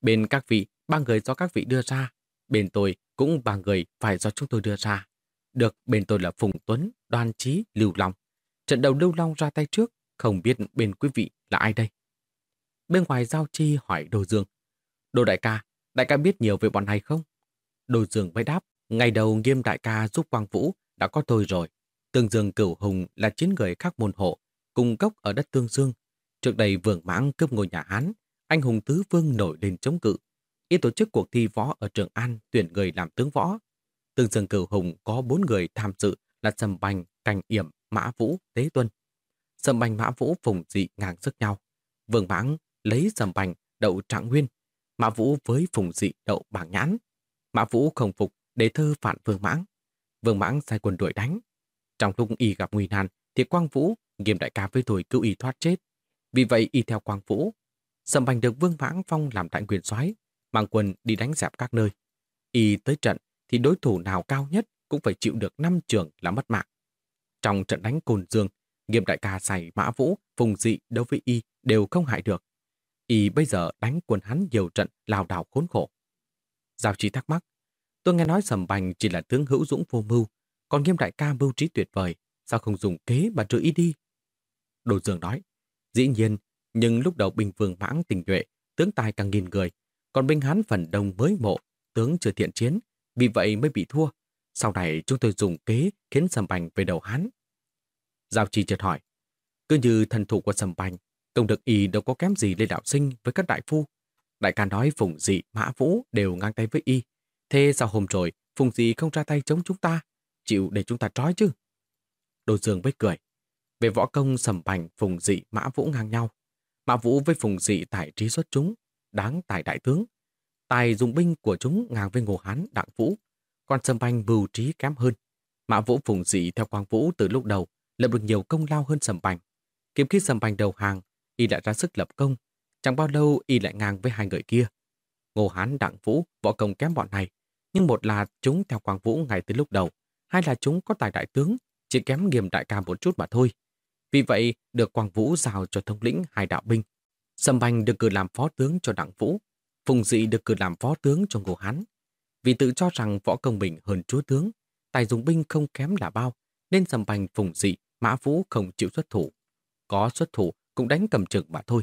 bên các vị, ba người do các vị đưa ra, bên tôi cũng ba người phải do chúng tôi đưa ra. Được, bên tôi là Phùng Tuấn, Đoan Trí, Lưu Long. Trận đầu Lưu Long ra tay trước, không biết bên quý vị là ai đây? Bên ngoài Giao Chi hỏi Đồ Dương. Đồ đại ca, đại ca biết nhiều về bọn này không? Đồ Dương mới đáp, ngày đầu nghiêm đại ca giúp Quang Vũ đã có tôi rồi. Tương Dương Cửu Hùng là chín người khác môn hộ, cùng gốc ở đất Tương Dương. Trước đây vườn mãng cướp ngôi nhà Hán, anh hùng tứ vương nổi lên chống cự. ý tổ chức cuộc thi võ ở Trường An tuyển người làm tướng võ. Tương Dương Cửu Hùng có bốn người tham dự là Sầm Bành, Cành Yểm, Mã Vũ, Tế Tuân. Sầm Bành Mã Vũ phùng dị ngang sức nhau. Vương Mãng lấy Sầm Bành đậu Trạng Nguyên, Mã Vũ với phùng dị đậu Bảng Nhãn. Mã Vũ không phục để thơ phản Vương Mãng. Vương Mãng sai quân đuổi đánh. Trong lúc y gặp nguy nan, thì Quang Vũ nghiêm đại ca với tuổi cứu y thoát chết. Vì vậy y theo Quang Vũ. Sầm Bành được Vương Mãng phong làm đại quyền soái, mang quân đi đánh dẹp các nơi. Y tới trận thì đối thủ nào cao nhất cũng phải chịu được năm trường là mất mạng. Trong trận đánh Cồn Dương, nghiêm đại ca xài mã vũ, phùng dị đối với y đều không hại được. Y bây giờ đánh quân hắn nhiều trận lao đảo khốn khổ. Giao trí thắc mắc, tôi nghe nói sầm bành chỉ là tướng hữu dũng vô mưu, còn nghiêm đại ca mưu trí tuyệt vời, sao không dùng kế mà trừ y đi? Đồ Dương nói, dĩ nhiên, nhưng lúc đầu binh vương mãng tình nhuệ, tướng tài càng nghìn người, còn binh hắn phần đông mới mộ, tướng chưa thiện chiến, vì vậy mới bị thua. Sau này chúng tôi dùng kế khiến Sầm Bành về đầu hắn. Giao Chi chợt hỏi, cứ như thần thủ của Sầm Bành, công đức y đâu có kém gì Lê Đạo Sinh với các đại phu. Đại ca nói Phùng Dị, Mã Vũ đều ngang tay với y. Thế sao hôm rồi Phùng Dị không ra tay chống chúng ta? Chịu để chúng ta trói chứ? Đồ Dương với cười. Về võ công sầm bành Phùng Dị, Mã Vũ ngang nhau. Mã Vũ với Phùng Dị tài trí xuất chúng, đáng tài đại tướng. Tài dùng binh của chúng ngang với Ngô Hán, Đặng Vũ. Còn sầm bành bưu trí kém hơn. Mã Vũ Phùng Dị theo Quang Vũ từ lúc đầu lập được nhiều công lao hơn sầm bành. Kiếm khi sầm bành đầu hàng, y lại ra sức lập công. Chẳng bao lâu y lại ngang với hai người kia. Ngô Hán Đặng Vũ võ công kém bọn này. Nhưng một là chúng theo Quang Vũ ngay từ lúc đầu. Hai là chúng có tài đại tướng, chỉ kém nghiêm đại ca một chút mà thôi. Vì vậy, được Quang Vũ giao cho thống lĩnh hai đạo binh. Sầm Bành được cử làm phó tướng cho Đặng Vũ. Phùng Dị được cử làm phó tướng cho Ngô Hán. Vì tự cho rằng võ công mình hơn chúa tướng, tài dùng binh không kém là bao, nên Sầm Bành Phùng Dị, Mã Vũ không chịu xuất thủ. Có xuất thủ cũng đánh cầm trực mà thôi.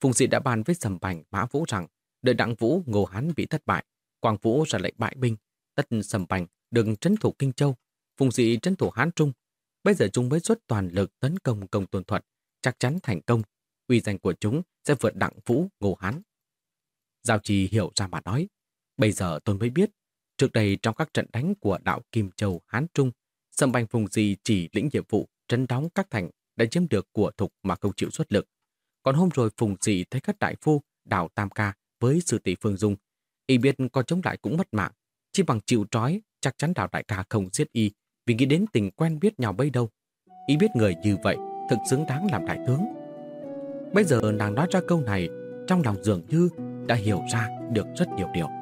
Phùng Dị đã bàn với Sầm Bành, Mã Vũ rằng đợi Đặng Vũ, Ngô Hán bị thất bại, Quang Vũ ra lệnh bại binh, tất Sầm Bành đừng trấn thủ Kinh Châu, Phùng Dị trấn thủ Hán Trung. Bây giờ chúng mới xuất toàn lực tấn công công tuần thuật, chắc chắn thành công. Uy danh của chúng sẽ vượt Đặng Vũ, Ngô Hán. Giao Trì hiểu ra mà nói, bây giờ tôi mới biết, trước đây trong các trận đánh của đạo Kim Châu, Hán Trung, Sầm Bành Phùng Dị chỉ lĩnh nhiệm vụ trấn đóng các thành đã chiếm được của thục mà không chịu xuất lực. Còn hôm rồi Phùng Dị thấy các đại phu đào Tam Ca với sư tỷ Phương Dung, y biết có chống lại cũng mất mạng, chỉ bằng chịu trói chắc chắn đào đại ca không giết y vì nghĩ đến tình quen biết nhau bấy đâu. Y biết người như vậy thực xứng đáng làm đại tướng. Bây giờ nàng nói ra câu này trong lòng dường như đã hiểu ra được rất nhiều điều.